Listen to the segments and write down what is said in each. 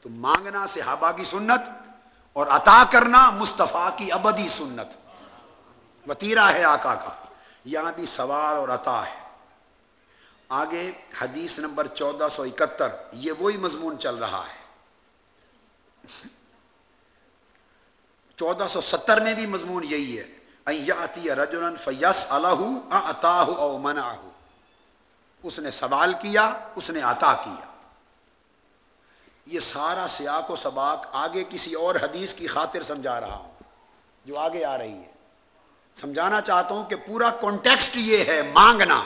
تو مانگنا صحابہ کی سنت اور عطا کرنا مصطفیٰ کی ابدی سنت۔ وطیرہ ہے آقا کا۔ یہاں بھی سوال اور عطا ہے۔ آگے حدیث نمبر چودہ سو اکہتر، یہ وہی مضمون چل رہا ہے۔ چودہ سو ستر میں بھی مضمون یہی ہے۔ رجن فیس اللہ او منا اس نے سوال کیا، اس نے عطا کیا۔ یہ سارا سیاق و سباق آگے کسی اور حدیث کی خاطر سمجھا رہا ہوں، جو آگے آ رہی ہے۔ سمجھانا چاہتا ہوں کہ پورا کانٹیکسٹ یہ ہے، مانگنا۔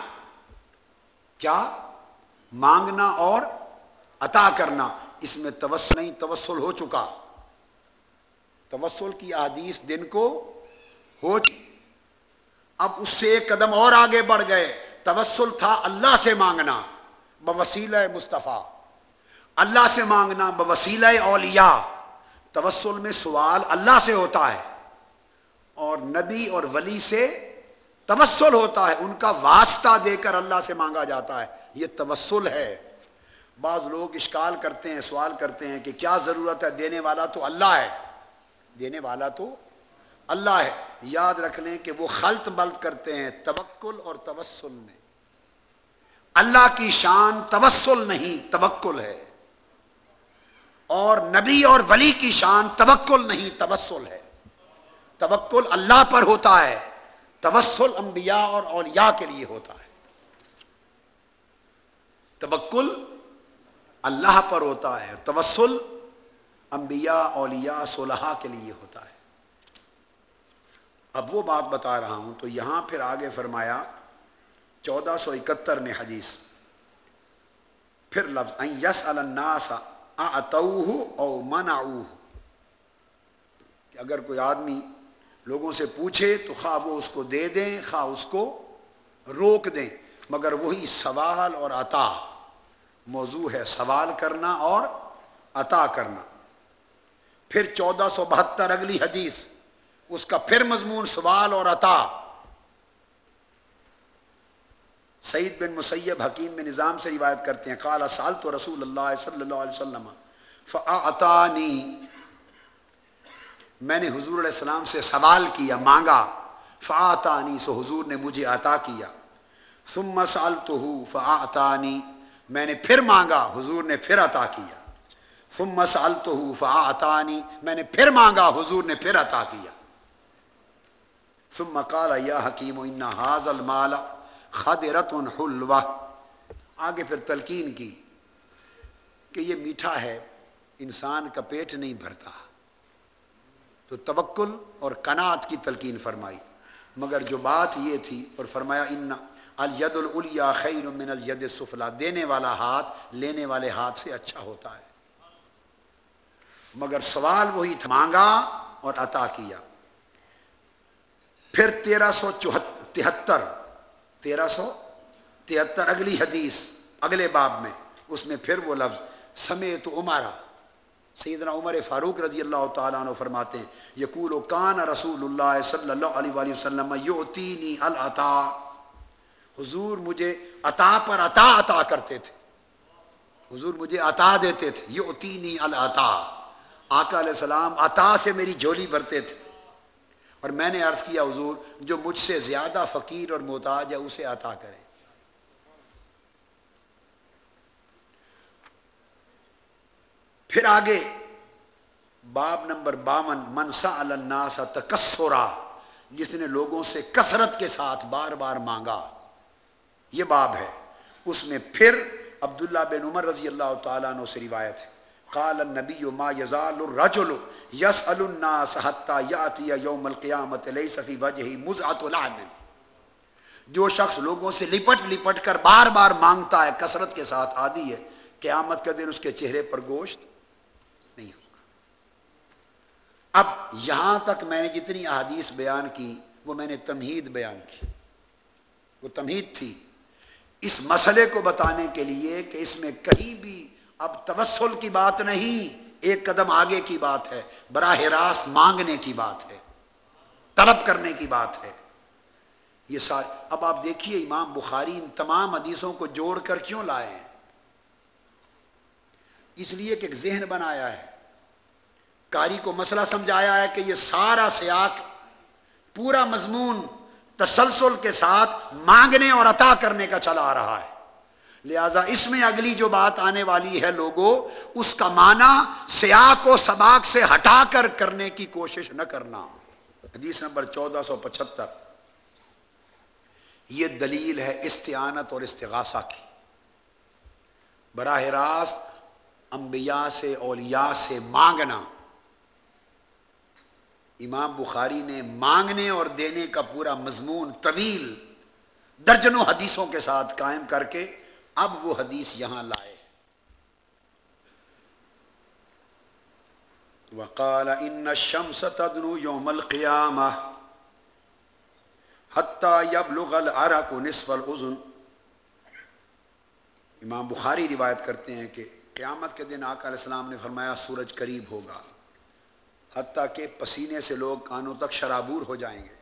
کیا؟ مانگنا اور عطا کرنا۔ اس میں توسل نہیں، توسل ہو چکا۔ توسل کی حدیث دن کو ہو اب اس سے ایک قدم اور آگے بڑھ گئے۔ توسل تھا اللہ سے مانگنا۔ بوسیلہ مصطفیٰ۔ اللہ سے مانگنا بوسیلہ اولیاء، توسل میں سوال اللہ سے ہوتا ہے اور نبی اور ولی سے توسل ہوتا ہے، ان کا واسطہ دے کر اللہ سے مانگا جاتا ہے۔ یہ توسل ہے۔ بعض لوگ اشکال کرتے ہیں، سوال کرتے ہیں کہ کیا ضرورت ہے؟ دینے والا تو اللہ ہے۔ دینے والا تو اللہ ہے۔ یاد رکھ لیں کہ وہ خلط بلط کرتے ہیں توکل اور توسل میں۔ اللہ کی شان توسل نہیں، توکل ہے۔ اور نبی اور ولی کی شان توکل نہیں، توسل ہے۔ توکل اللہ پر ہوتا ہے، توسل انبیاء اور اولیاء کے لیے ہوتا ہے۔ توکل اللہ پر ہوتا ہے، توسل انبیاء، اولیاء صلحہ کے لیے ہوتا ہے۔ اب وہ بات بتا رہا ہوں تو یہاں پھر آگے فرمایا، چودہ سو اکہتر میں حدیث۔ پھر لفظ یس الناس او کہ اگر کوئی آدمی لوگوں سے پوچھے تو خواہ وہ اس کو دے دیں، خواہ اس کو روک دیں۔ مگر وہی سوال اور عطا۔ موضوع ہے سوال کرنا اور عطا کرنا۔ پھر چودہ سو بہتر اگلی حدیث۔ اس کا پھر مضمون سوال اور عطا۔ سعید بن مسیب حکیم میں نظام سے روایت کرتے ہیں کالا سال تو رسول اللہ صلی اللہ علیہ وسلم فعطانی میں نے حضور علیہ السلام سے سوال کیا، مانگا فعطانی سو حضور نے مجھے عطا کیا۔ ثم سالتہ فعطانی میں نے پھر مانگا، حضور نے پھر عطا کیا۔ ثم سالتہ فعطانی میں نے پھر مانگا، حضور نے پھر عطا کیا۔ ثم قال، یا حکیم ان حاض المال خدرت حلوہ۔ آگے پھر تلقین کی کہ یہ میٹھا ہے، انسان کا پیٹ نہیں بھرتا۔ تو توکل اور کنات کی تلقین فرمائی۔ مگر جو بات یہ تھی اور فرمایا، ان الید الیا خیر من الید سفلا دینے والا ہاتھ لینے والے ہاتھ سے اچھا ہوتا ہے۔ مگر سوال وہی تھا، مانگا اور عطا کیا۔ پھر تیرہ سو تہتر تیرہ سو تہتر، اگلی حدیث، اگلے باب میں، اس میں پھر وہ لفظ، سمیت عمارہ سیدنا عمر فاروق رضی اللہ تعالیٰ عنہ فرماتے ہیں یقول و کان رسول اللہ صلی اللہ علیہ وآلہ وسلم یعطینی العطا حضور مجھے عطا پر عطا عطا کرتے تھے۔ حضور مجھے عطا دیتے تھے یعطینی العطا آقا علیہ السلام عطا سے میری جھولی بھرتے تھے۔ اور میں نے عرض کیا حضور، جو مجھ سے زیادہ فقیر اور محتاج ہے، اسے عطا کریں۔ پھر آگے، باب نمبر باون منسا الناس تکسرا، جس نے لوگوں سے کثرت کے ساتھ بار بار مانگا۔ یہ باب ہے۔ اس میں پھر عبداللہ بن عمر رضی اللہ تعالیٰ عنہ سے روایت ہے۔ قال النبی ما یزال الرجل یس الناس حتی یاتی یوم القیامت لیس فی وجہ مزعت العمل۔ جو شخص لوگوں سے لپٹ لپٹ کر بار بار مانگتا ہے، کثرت کے ساتھ عادی ہے، قیامت کے دن اس کے چہرے پر گوشت نہیں ہوگا۔ اب یہاں تک میں نے جتنی احادیث بیان کی، وہ میں نے تمہید بیان کی۔ وہ تمہید تھی۔ اس مسئلے کو بتانے کے لیے کہ اس میں کہیں بھی اب توسل کی بات نہیں۔ ایک قدم آگے کی بات ہے، براہ راست مانگنے کی بات ہے، طلب کرنے کی بات ہے۔ یہ سارے اب آپ دیکھیے امام بخاری ان تمام حدیثوں کو جوڑ کر کیوں لائے ہیں؟ اس لیے کہ ایک ذہن بنایا ہے۔ کاری کو مسئلہ سمجھایا ہے کہ یہ سارا سیاق، پورا مضمون تسلسل کے ساتھ مانگنے اور عطا کرنے کا چلا آ رہا ہے۔ لہذا اس میں اگلی جو بات آنے والی ہے لوگوں اس کا معنی سیاق و سباق سے ہٹا کر کرنے کی کوشش نہ کرنا۔ حدیث نمبر چودہ سو پچہتر یہ دلیل ہے استعانت اور استغاثہ کی۔ براہ راست انبیاء سے، اولیاء سے مانگنا۔ امام بخاری نے مانگنے اور دینے کا پورا مضمون طویل درجنوں حدیثوں کے ساتھ قائم کر کے اب وہ حدیث یہاں لائے وقال ان الشمس تدنو یوم القیامہ حتی یبلغ العرق نصف الاذن۔ امام بخاری روایت کرتے ہیں کہ قیامت کے دن آقا علیہ السلام نے فرمایا سورج قریب ہوگا، حتیٰ کہ پسینے سے لوگ کانوں تک شرابور ہو جائیں گے۔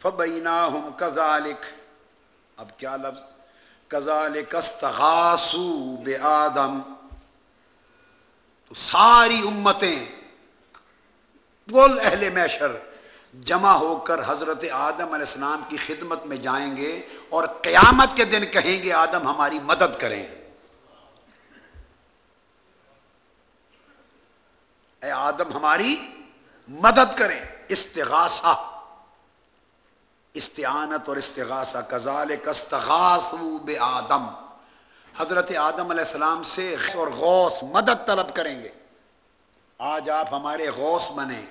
فبینا ہم اب کیا لفظ کزالک استغاسو بے آدم تو ساری امتیں اہل میشر جمع ہو کر حضرت آدم علیہ السلام کی خدمت میں جائیں گے اور قیامت کے دن کہیں گے، آدم ہماری مدد کریں۔ اے آدم ہماری مدد کریں۔ استغاثہ۔ استعانت اور استغاثہ کزال کستغاث بے آدم حضرت آدم علیہ السلام سے اور غوث مدد طلب کریں گے۔ آج آپ ہمارے غوث بنے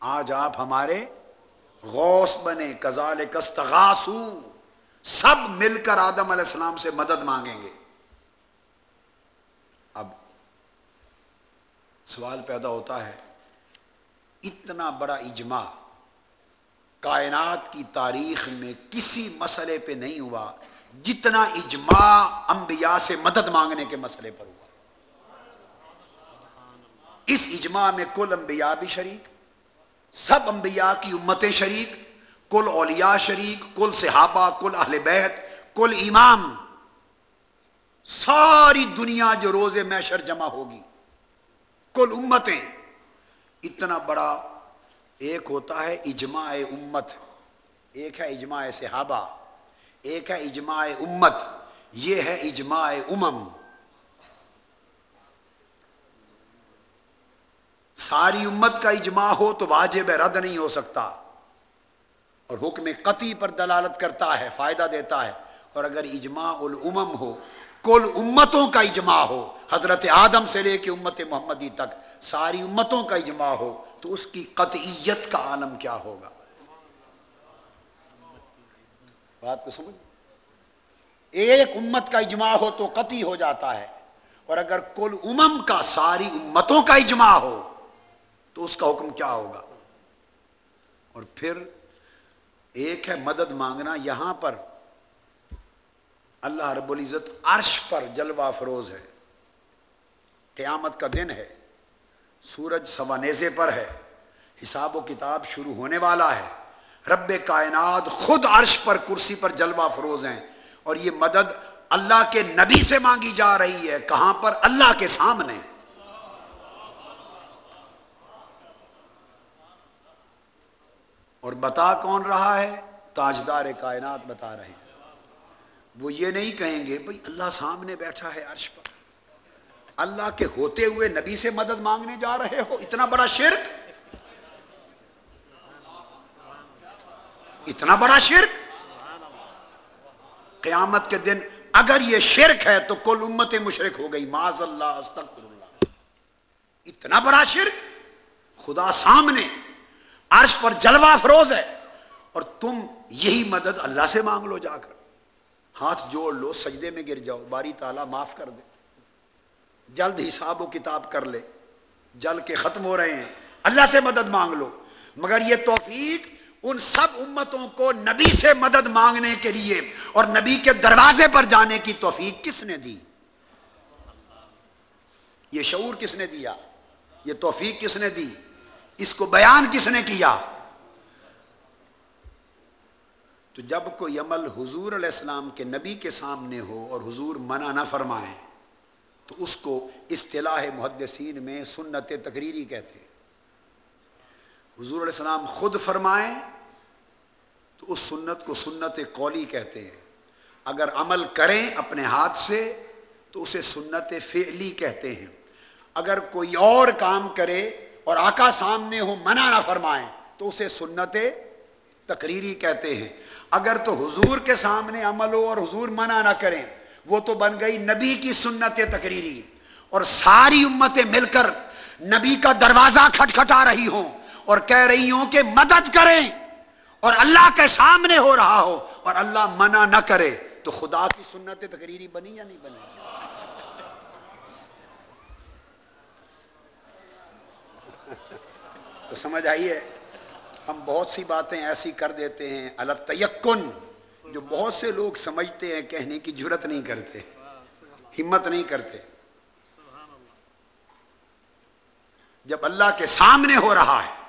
آج آپ ہمارے غوث بنے کزال کستغاسو سب مل کر آدم علیہ السلام سے مدد مانگیں گے۔ اب سوال پیدا ہوتا ہے، اتنا بڑا اجماع کائنات کی تاریخ میں کسی مسئلے پہ نہیں ہوا جتنا اجماع انبیاء سے مدد مانگنے کے مسئلے پر ہوا۔ اس اجماع میں کل انبیاء بھی شریک، سب انبیاء کی امتیں شریک، کل اولیاء شریک، کل صحابہ، کل اہل بیت، کل امام، ساری دنیا جو روز میشر جمع ہوگی، کل امتیں، اتنا بڑا ایک ہوتا ہے اجماع امت، ایک ہے اجماع صحابہ، ایک ہے اجماع امت، یہ ہے اجماع امم۔ ساری امت کا اجماع ہو تو واجب رد نہیں ہو سکتا۔ اور حکم قطعی پر دلالت کرتا ہے، فائدہ دیتا ہے۔ اور اگر اجماع الامم ہو، کل امتوں کا اجماع ہو، حضرت آدم سے لے کے امت محمدی تک، ساری امتوں کا اجماع ہو۔ تو اس کی قطعیت کا عالم کیا ہوگا؟ بات کو سمجھ؟ ایک امت کا اجماع ہو تو قطعی ہو جاتا ہے، اور اگر کل امم کا ساری امتوں کا اجماع ہو تو اس کا حکم کیا ہوگا؟ اور پھر ایک ہے مدد مانگنا، یہاں پر اللہ رب العزت عرش پر جلوہ فروز ہے۔ قیامت کا دن ہے، سورج سوانیزے پر ہے۔ حساب و کتاب شروع ہونے والا ہے۔ رب کائنات خود عرش پر کرسی پر جلوہ فروز ہیں۔ اور یہ مدد اللہ کے نبی سے مانگی جا رہی ہے۔ کہاں پر؟ اللہ کے سامنے۔ اور بتا کون رہا ہے؟ تاجدار کائنات بتا رہے ہیں۔ وہ یہ نہیں کہیں گے بھائی اللہ سامنے بیٹھا ہے عرش پر۔ اللہ کے ہوتے ہوئے نبی سے مدد مانگنے جا رہے ہو؟ اتنا بڑا شرک؟ اتنا بڑا شرک؟ قیامت کے دن اگر یہ شرک ہے تو کل امت مشرک ہو گئی معذ اللہ استغفر اللہ اتنا بڑا شرک؟ خدا سامنے، عرش پر جلوہ فروز ہے اور تم یہی مدد اللہ سے مانگ لو جا کر۔ ہاتھ جوڑ لو، سجدے میں گر جاؤ، باری تعالیٰ معاف کر دے۔ جلد حساب و کتاب کر لے۔ جل کے ختم ہو رہے ہیں۔ اللہ سے مدد مانگ لو۔ مگر یہ توفیق ان سب امتوں کو نبی سے مدد مانگنے کے لیے اور نبی کے دروازے پر جانے کی توفیق کس نے دی؟ یہ شعور کس نے دیا؟ یہ توفیق کس نے دی؟ اس کو بیان کس نے کیا؟ تو جب کوئی عمل حضور علیہ السلام کے نبی کے سامنے ہو اور حضور منع نہ فرمائیں تو اس کو اصطلاح محدثین میں سنت تقریری کہتے ہیں۔ حضور علیہ السلام خود فرمائیں تو اس سنت کو سنت قولی کہتے ہیں۔ اگر عمل کریں اپنے ہاتھ سے تو اسے سنت فعلی کہتے ہیں۔ اگر کوئی اور کام کرے اور آقا سامنے ہو منع نہ فرمائیں تو اسے سنت تقریری کہتے ہیں۔ اگر تو حضور کے سامنے عمل ہو اور حضور منع نہ کریں، وہ تو بن گئی نبی کی سنت تقریری۔ اور ساری امتیں مل کر نبی کا دروازہ کھٹکھٹا رہی ہوں۔ اور کہہ رہی ہوں کہ مدد کریں اور اللہ کے سامنے ہو رہا ہو اور اللہ منع نہ کرے تو خدا کی سنت تقریری بنی یا نہیں بنی؟ تو سمجھ آئیے ہم بہت سی باتیں ایسی کر دیتے ہیں الگ تیکن جو بہت سے لوگ سمجھتے ہیں، کہنے کی جرت نہیں کرتے، ہمت نہیں کرتے۔ جب اللہ کے سامنے ہو رہا ہے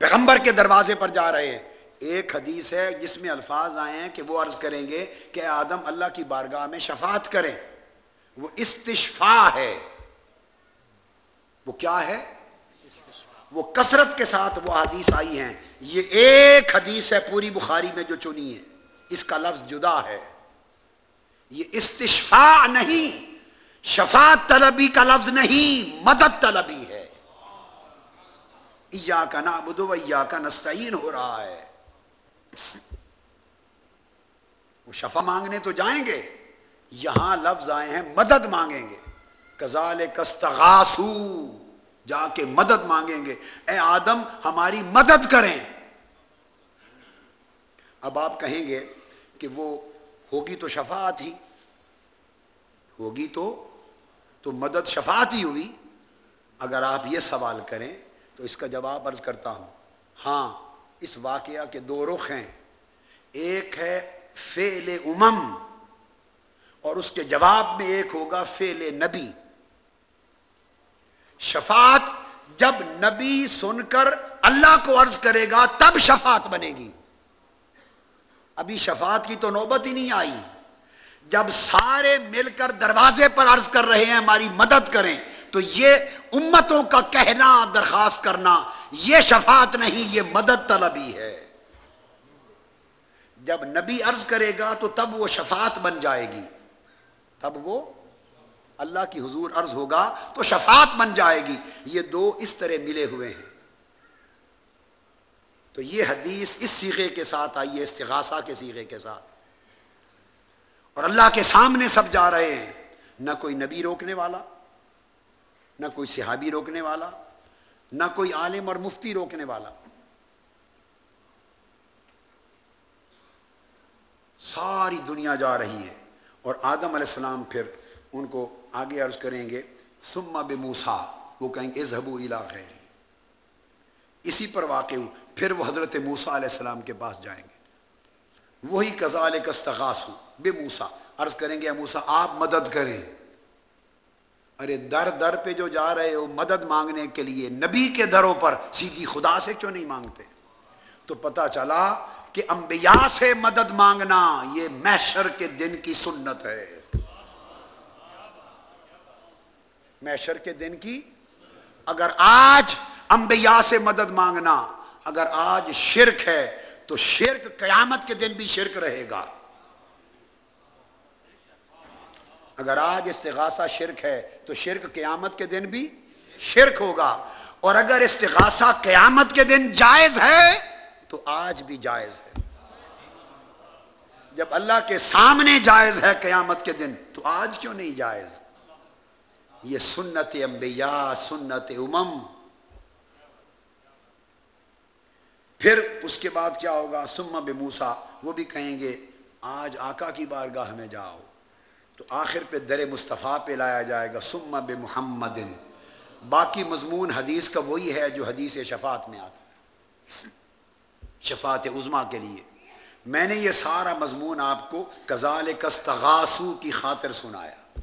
پیغمبر کے دروازے پر جا رہے ہیں۔ ایک حدیث ہے جس میں الفاظ آئے ہیں کہ وہ عرض کریں گے کہ آدم، اللہ کی بارگاہ میں شفاعت کریں۔ وہ استشفا ہے۔ وہ کیا ہے؟ وہ کثرت کے ساتھ وہ حدیث آئی ہیں۔ یہ ایک حدیث ہے پوری بخاری میں جو چنی ہے۔ اس کا لفظ جدا ہے۔ یہ استشفا نہیں، شفاعت طلبی کا لفظ نہیں، مدد طلبی۔ یا کا نابود یا کا نستعین ہو رہا ہے۔ وہ شفا مانگنے تو جائیں گے، یہاں لفظ آئے ہیں، مدد مانگیں گے۔ کزال کستغاسو جا کے مدد مانگیں گے۔ اے آدم، ہماری مدد کریں۔ اب آپ کہیں گے کہ وہ ہوگی تو شفاعت ہی، ہوگی تو تو مدد شفاعت ہی ہوئی۔ اگر آپ یہ سوال کریں تو اس کا جواب عرض کرتا ہوں۔ ہاں اس واقعہ کے دو رخ ہیں۔ ایک ہے فعل امم، اور اس کے جواب میں ایک ہوگا فعل نبی۔ شفاعت جب نبی سن کر اللہ کو عرض کرے گا، تب شفاعت بنے گی۔ ابھی شفاعت کی تو نوبت ہی نہیں آئی۔ جب سارے مل کر دروازے پر عرض کر رہے ہیں، ہماری مدد کریں، تو یہ امتوں کا کہنا، درخواست کرنا، یہ شفاعت نہیں، یہ مدد طلبی ہے۔ جب نبی عرض کرے گا تو تب وہ شفاعت بن جائے گی۔ تب وہ اللہ کی حضور عرض ہوگا تو شفاعت بن جائے گی۔ یہ دو اس طرح ملے ہوئے ہیں۔ تو یہ حدیث اس سیغے کے ساتھ آئی ہے استغاثہ کے سیغے کے ساتھ۔ اور اللہ کے سامنے سب جا رہے ہیں۔ نہ کوئی نبی روکنے والا نہ کوئی صحابی روکنے والا، نہ کوئی عالم اور مفتی روکنے والا۔ ساری دنیا جا رہی ہے اور آدم علیہ السلام پھر ان کو آگے عرض کریں گے سما بے موسا وہ کہیں گے ازہبو الا غیر اسی پر واقع ہوں، پھر وہ حضرت موسا علیہ السلام کے پاس جائیں گے۔ وہی کزال کستغاس ہوں بے موسا عرض کریں گے موسا آپ مدد کریں۔ ارے در در پہ جو جا رہے ہو مدد مانگنے کے لیے، نبی کے دروں پر سیدھی خدا سے کیوں نہیں مانگتے؟ تو پتا چلا کہ انبیاء سے مدد مانگنا یہ محشر کے دن کی سنت ہے۔ محشر کے دن کی؟ اگر آج انبیاء سے مدد مانگنا، اگر آج شرک ہے، تو شرک قیامت کے دن بھی شرک رہے گا۔ اگر آج استغاثہ شرک ہے تو شرک قیامت کے دن بھی شرک ہوگا۔ اور اگر استغاثہ قیامت کے دن جائز ہے تو آج بھی جائز ہے۔ جب اللہ کے سامنے جائز ہے قیامت کے دن تو آج کیوں نہیں جائز؟ یہ سنت انبیاء، سنت امم۔ پھر اس کے بعد کیا ہوگا؟ سما بے موسا وہ بھی کہیں گے، آج آقا کی بارگاہ میں جاؤ۔ تو آخر پہ در مصطفیٰ پہ لایا جائے گا سما بے محمد باقی مضمون حدیث کا وہی ہے جو حدیث شفاعت میں آتا ہے، شفاعت عظما کے لیے۔ میں نے یہ سارا مضمون آپ کو کزال کستغاسو کی خاطر سنایا۔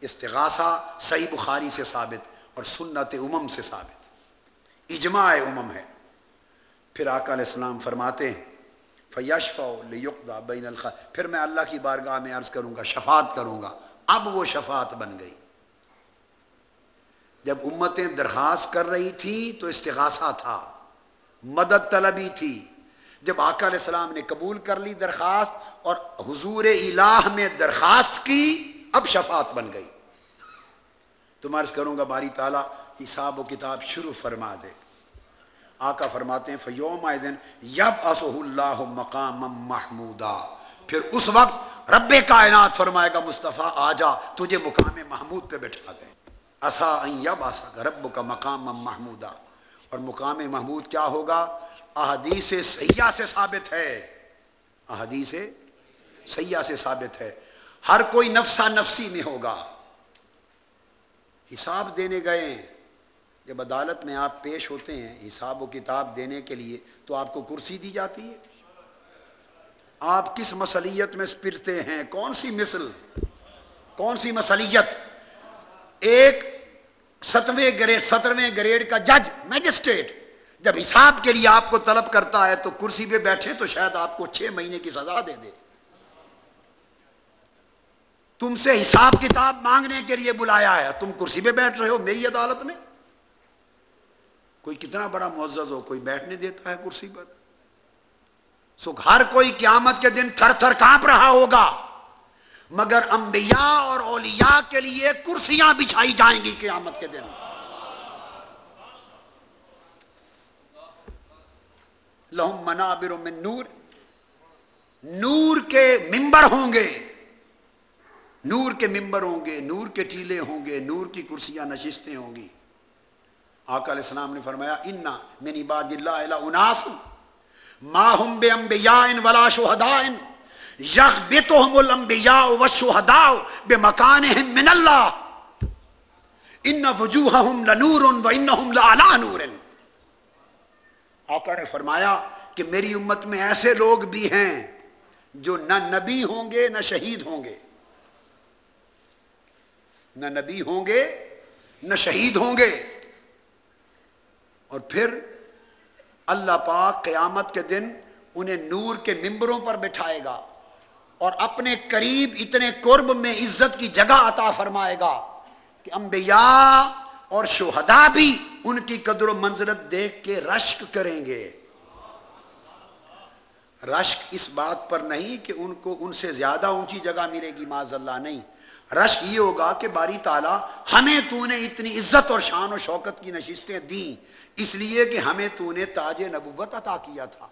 استغاثہ صحیح بخاری سے ثابت اور سنت امم سے ثابت۔ اجماع امم ہے۔ پھر آقا علیہ السلام فرماتے ہیں فیشفا لیقدا بین الخ پھر میں اللہ کی بارگاہ میں عرض کروں گا، شفاعت کروں گا۔ اب وہ شفاعت بن گئی۔ جب امتیں درخواست کر رہی تھی تو استغاثہ تھا، مدد طلبی تھی۔ جب آقا علیہ السلام نے قبول کر لی درخواست اور حضور الہ میں درخواست کی، اب شفاعت بن گئی۔ تم عرض کروں گا، باری تعالیٰ، حساب و کتاب شروع فرما دے۔ آقا فرماتے ہیں فیوم دن یب اللہ مقام محمودہ پھر اس وقت رب کائنات فرمائے گا، مصطفیٰ، آ جا، تجھے مقام محمود پہ بٹھا دیں۔ اصا یب آسا رب کا مقام محمودہ اور مقام محمود کیا ہوگا؟ احادیث سیاح سے ثابت ہے۔ احادیث سیاح سے ثابت ہے۔ ہر کوئی نفسا نفسی میں ہوگا۔ حساب دینے گئے جب عدالت میں آپ پیش ہوتے ہیں حساب و کتاب دینے کے لیے تو آپ کو کرسی دی جاتی ہے؟ آپ کس مسلیت میں پھرتے ہیں؟ کون سی مثل؟ کون سی مسلیت ایک ستویں گریڈ سترویں گریڈ کا جج میجسٹریٹ جب حساب کے لیے آپ کو طلب کرتا ہے تو کرسی پہ بیٹھے تو شاید آپ کو چھ مہینے کی سزا دے دے۔ تم سے حساب کتاب مانگنے کے لیے بلایا ہے، تم کرسی پہ بیٹھ رہے ہو میری عدالت میں؟ کوئی کتنا بڑا معزز ہو، کوئی بیٹھنے دیتا ہے کرسی پر۔ سو ہر کوئی قیامت کے دن تھر تھر کانپ رہا ہوگا۔ مگر انبیاء اور اولیاء کے لیے کرسیاں بچھائی جائیں گی قیامت کے دن۔ لہم منابر من نور۔ نور کے ممبر ہوں گے۔ نور کے ممبر ہوں گے، نور کے ٹیلے ہوں گے، نور کی کرسیاں نشستیں ہوں گی۔ آقا علیہ السلام نے فرمایا، انا من عباد اللہ الہ اناس ما ہم بے انبیاء ولا شہداء یغبطہم الانبیاء والشہداء بمکانہم من اللہ ان وجوہہم لنور و انہم لعلا نور آقا نے فرمایا کہ میری امت میں ایسے لوگ بھی ہیں جو نہ نبی ہوں گے، نہ شہید ہوں گے۔ نہ نبی ہوں گے، نہ شہید ہوں گے۔ اور پھر اللہ پاک قیامت کے دن انہیں نور کے ممبروں پر بٹھائے گا اور اپنے قریب اتنے قرب میں عزت کی جگہ عطا فرمائے گا کہ انبیاء اور شہداء بھی ان کی قدر و منظرت دیکھ کے رشک کریں گے۔ رشک اس بات پر نہیں کہ ان کو ان سے زیادہ اونچی جگہ ملے گی معذ اللہ، نہیں۔ رشک یہ ہوگا کہ باری تعالیٰ ہمیں تو نے اتنی عزت اور شان و شوکت کی نشستیں دیں، اس لیے کہ ہمیں تو نے تاج نبوت عطا کیا تھا۔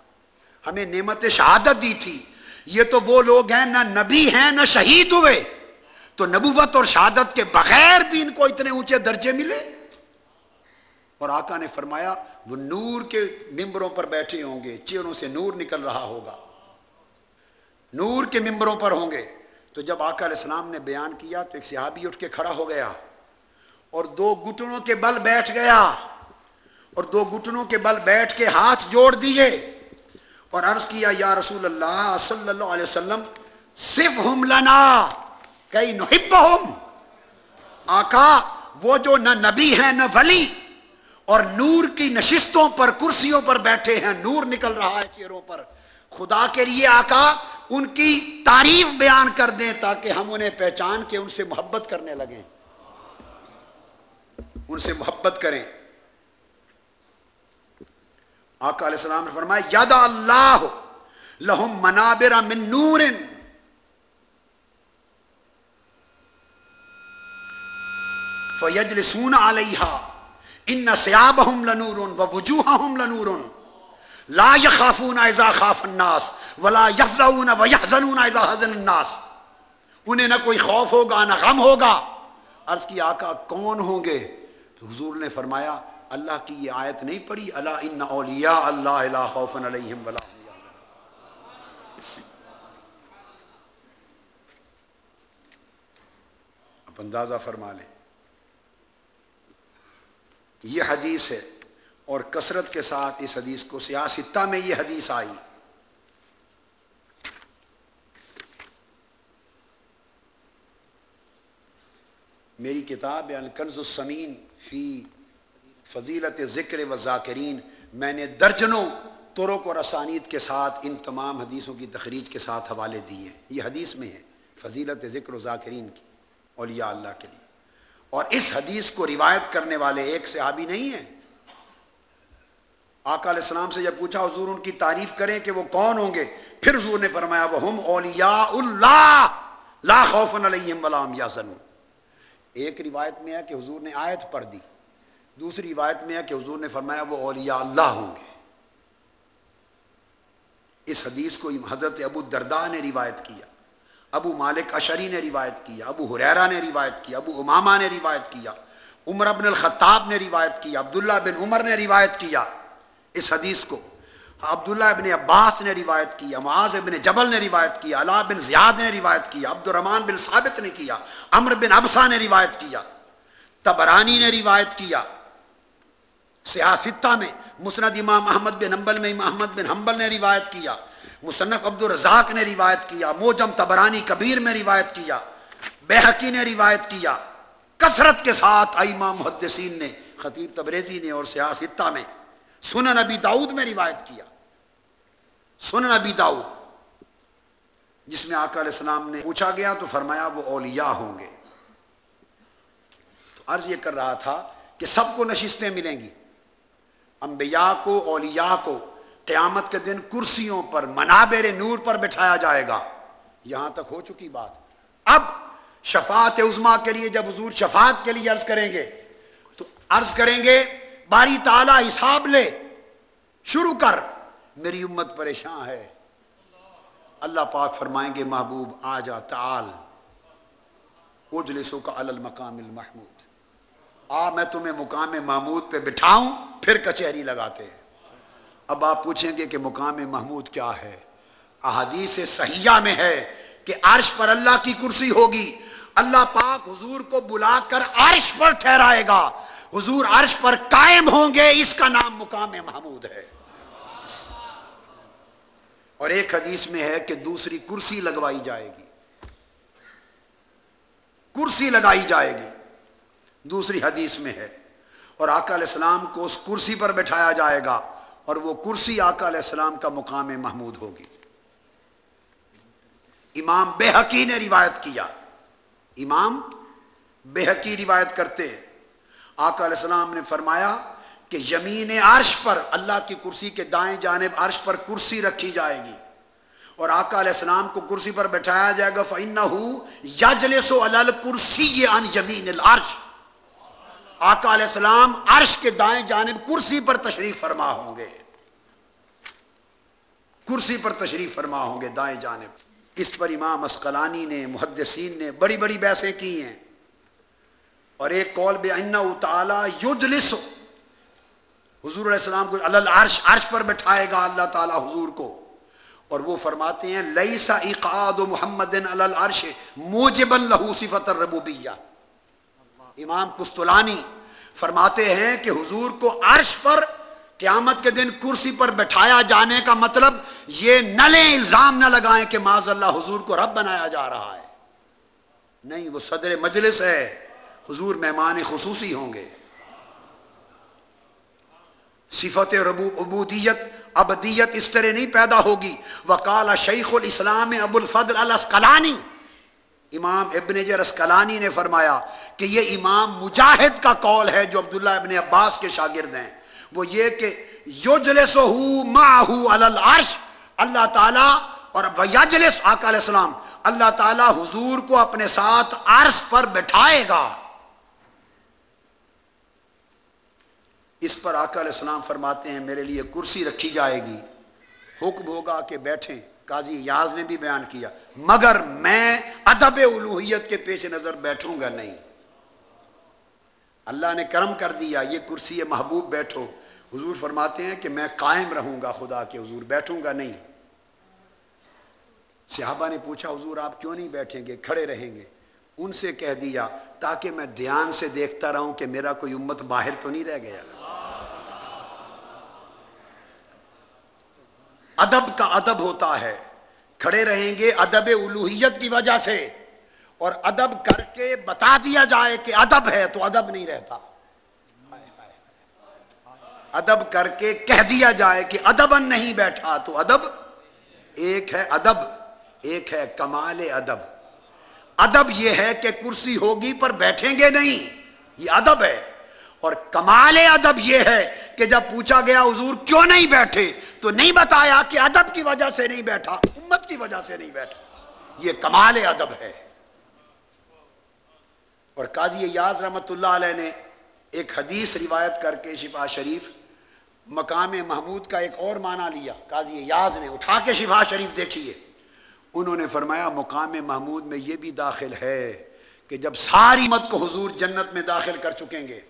ہمیں نعمت شہادت دی تھی۔ یہ تو وہ لوگ ہیں، نہ نبی ہیں، نہ شہید ہوئے۔ تو نبوت اور شہادت کے بغیر بھی ان کو اتنے اونچے درجے ملے؟ اور آقا نے فرمایا، وہ نور کے ممبروں پر بیٹھے ہوں گے۔ چیروں سے نور نکل رہا ہوگا۔ نور کے ممبروں پر ہوں گے۔ تو جب آقا علیہ السلام نے بیان کیا تو ایک صحابی اٹھ کے کھڑا ہو گیا اور دو گٹنوں کے بل بیٹھ گیا اور دو گٹنوں کے بل بیٹھ کے ہاتھ جوڑ دیے اور عرض کیا، یا رسول اللہ صلی اللہ علیہ وسلم صرف ہم لنا، کئی نحب ہم آقا، وہ جو نہ نبی ہے نہ ولی، اور نور کی نشستوں پر، کرسیوں پر بیٹھے ہیں، نور نکل رہا ہے چہروں پر۔ خدا کے لیے آقا ان کی تعریف بیان کر دیں تاکہ ہم انہیں پہچان کے ان سے محبت کرنے لگیں۔ ان سے محبت کریں۔ آقا علیہ السلام نے فرمایا یاد اللہ لہم منابر من نور فیجلسون علیہ ان سیابہم لنور و وجوہہم لنور۔ لا یخافون اذا خاف الناس۔ ولا یفزعون و یحزنون اذا حزن الناس۔ انہیں نہ کوئی خوف ہوگا نہ غم ہوگا۔ عرض کی آقا، کون ہوں گے؟ تو حضور نے فرمایا، اللہ کی یہ آیت نہیں پڑھی اللہ ان اولیاء اللہ لا خوف علیہم ولا اب اندازہ فرما لیں۔ یہ حدیث ہے اور کثرت کے ساتھ اس حدیث کو سیاستہ میں یہ حدیث آئی۔ میری کتاب الکنز السمین فی فضیلت ذکر و ذاکرین۔ میں نے درجنوں ترک اور اسانید کے ساتھ ان تمام حدیثوں کی تخریج کے ساتھ حوالے دیے یہ حدیث میں ہے، فضیلت ذکر و ذاکرین کی، اولیاء اللہ کے لیے۔ اور اس حدیث کو روایت کرنے والے ایک صحابی نہیں ہیں۔ آقا علیہ السلام سے جب پوچھا، حضور ان کی تعریف کریں کہ وہ کون ہوں گے؟ پھر حضور نے فرمایا وہ ہم اولیاء اللہ، لا خوف علیہم ولا هم یحزنون۔ ایک روایت میں ہے کہ حضور نے آیت پڑھ دی، دوسری روایت میں ہے کہ حضور نے فرمایا وہ اولیاء اللہ ہوں گے۔ اس حدیث کو حضرت ابو درداء نے روایت کیا، ابو مالک اشری نے روایت کیا، ابو حریرہ نے روایت کیا، ابو امامہ نے روایت کیا، عمر بن الخطاب نے روایت کیا، عبداللہ بن عمر نے روایت کیا۔ اس حدیث کو عبداللہ ابن عباس نے روایت کیا معاذ ابن جبل نے روایت کیا علا بن زیاد نے روایت کیا عبد الرحمن بن ثابت نے کیا امر بن ابسا نے روایت کیا، تبرانی نے روایت کیا سیاستہ میں مسند امام احمد بن حنبل میں محمد بن حنبل نے روایت کیا، مصنف عبد الرزاق نے روایت کیا، موجم تبرانی کبیر میں روایت کیا بحقی نے روایت کیا، کثرت کے ساتھ امام محدثین نے، خطیب تبریزی نے اور سیاستہ میں سنن نبی داؤد میں روایت کیا۔ سنن نبی داؤد، جس میں آقا علیہ السلام نے پوچھا گیا تو فرمایا وہ اولیاء ہوں گے۔ تو عرض یہ کر رہا تھا کہ سب کو نشستیں ملیں گی۔ انبیاء کو، اولیاء کو قیامت کے دن کرسیوں پر، منابر نور پر بٹھایا جائے گا۔ یہاں تک ہو چکی بات۔ اب شفاعت عظما کے لیے، جب حضور شفاعت کے لیے عرض کریں گے، تو عرض کریں گے باری تعالی حساب لے، شروع کر۔ میری امت پریشان ہے۔ اللہ پاک فرمائیں گے، محبوب آ جا تعال۔ اجلسو کا المقام المحمود۔ آ، میں تمہیں مقام محمود پہ بٹھاؤں، پھر کچہری لگاتے ہیں۔ اب آپ پوچھیں گے کہ مقام محمود کیا ہے؟ احادیث صحیحہ میں ہے کہ عرش پر اللہ کی کرسی ہوگی۔ اللہ پاک حضور کو بلا کر عرش پر ٹھہرائے گا۔ حضور عرش پر قائم ہوں گے، اس کا نام مقام محمود ہے۔ اور ایک حدیث میں ہے کہ دوسری کرسی لگوائی جائے گی۔ کرسی لگائی جائے گی۔ دوسری حدیث میں ہے۔ اور آقا علیہ السلام کو اس کرسی پر بٹھایا جائے گا اور وہ کرسی آقا علیہ السلام کا مقام محمود ہوگی۔ امام بے حقی نے روایت کیا۔ امام بے حقی روایت کرتے آقا علیہ السلام نے فرمایا کہ یمین عرش پر اللہ کی کرسی کے دائیں جانب عرش پر کرسی رکھی جائے گی اور آقا علیہ السلام کو کرسی پر بٹھایا جائے گا، فَإِنَّهُ يَجْلِسُ عَلَى الْكُرْسِيِّ عَنْ يَمِينِ الْعَرْشِ۔ آقا علیہ السلام عرش کے دائیں جانب کرسی پر تشریف فرما ہوں گے۔ کرسی پر تشریف فرما ہوں گے دائیں جانب۔ اس پر امام اسقلانی نے، محدثین نے بڑی بڑی بحثیں کی ہیں۔ اور ایک قول بے تعالیٰ یجلس حضور علیہ السلام کو اللہ عرش عرش پر بٹھائے گا اللہ تعالیٰ حضور کو۔ اور وہ فرماتے ہیں، لیسا اقعاد محمد العرش موجبا لہو صفت الربوبیہ۔ امام قسطلانی فرماتے ہیں کہ حضور کو عرش پر قیامت کے دن کرسی پر بٹھایا جانے کا مطلب یہ نلے الزام نہ لگائیں کہ معذ اللہ حضور کو رب بنایا جا رہا ہے۔ نہیں، وہ صدر مجلس ہے۔ حضور مہمان خصوصی ہوں گے۔ صفت عبودیت ابدیت اس طرح نہیں پیدا ہوگی۔ وکال شیخ الاسلام ابو الفضل الاسقلانی۔ امام ابن جر اسقلانی نے فرمایا کہ یہ امام مجاہد کا قول ہے جو عبداللہ ابن عباس کے شاگرد ہیں۔ وہ یہ کہ یجلسہو معہو علی العرش۔ اللہ تعالیٰ اور ویجلس، آقا علیہ السلام، اللہ تعالیٰ حضور کو اپنے ساتھ عرش پر بٹھائے گا۔ اس پر آقا علیہ السلام فرماتے ہیں میرے لیے کرسی رکھی جائے گی۔ حکم ہوگا کہ بیٹھیں قاضی یاز نے بھی بیان کیا۔ مگر میں ادب الوحیت کے پیش نظر بیٹھوں گا نہیں۔ اللہ نے کرم کر دیا، یہ کرسی محبوب بیٹھو۔ حضور فرماتے ہیں کہ میں قائم رہوں گا خدا کے حضور، بیٹھوں گا نہیں۔ صحابہ نے پوچھا، حضور آپ کیوں نہیں بیٹھیں گے؟ کھڑے رہیں گے۔ ان سے کہہ دیا، تاکہ میں دھیان سے دیکھتا رہوں کہ میرا کوئی امت باہر تو نہیں رہ گیا۔ ادب کا ادب ہوتا ہے۔ کھڑے رہیں گے ادب الوحیت کی وجہ سے۔ اور ادب کر کے بتا دیا جائے کہ ادب ہے تو ادب نہیں رہتا۔ ادب کر کے کہہ دیا جائے کہ ادبن نہیں بیٹھا تو ادب ایک ہے ادب، ایک ہے کمال ادب۔ ادب یہ ہے کہ کرسی ہوگی پر بیٹھیں گے نہیں، یہ ادب ہے۔ اور کمال ادب یہ ہے کہ جب پوچھا گیا حضور کیوں نہیں بیٹھے تو نہیں بتایا کہ ادب کی وجہ سے نہیں بیٹھا، امت کی وجہ سے نہیں بیٹھا۔ یہ کمال ادب ہے۔ اور قاضی یاز رحمت اللہ علیہ نے ایک حدیث روایت کر کے شفا شریف مقام محمود کا ایک اور معنی لیا۔ قاضی یاز نے اٹھا کے شفا شریف دیکھیے انہوں نے فرمایا، مقام محمود میں یہ بھی داخل ہے کہ جب ساری مت کو حضور جنت میں داخل کر چکیں گے،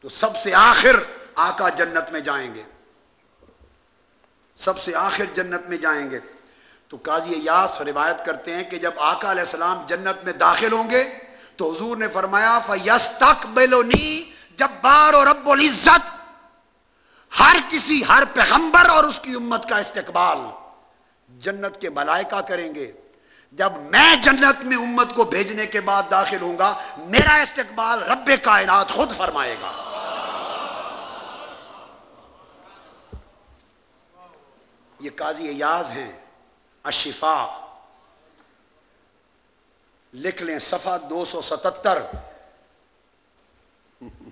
تو سب سے آخر آقا جنت میں جائیں گے۔ سب سے آخر جنت میں جائیں گے۔ تو قاضی یاس روایت کرتے ہیں کہ جب آقا علیہ السلام جنت میں داخل ہوں گے تو حضور نے فرمایا فیس تک جب بار اور رب العزت۔ ہر کسی، ہر پیغمبر اور اس کی امت کا استقبال۔ جنت کے ملائکہ کریں گے۔ جب میں جنت میں امت کو بھیجنے کے بعد داخل ہوں گا، میرا استقبال رب کائنات خود فرمائے گا۔ یہ قاضی ایاز ہیں اشفا لکھ لیں صفحہ دو سو ستتر۔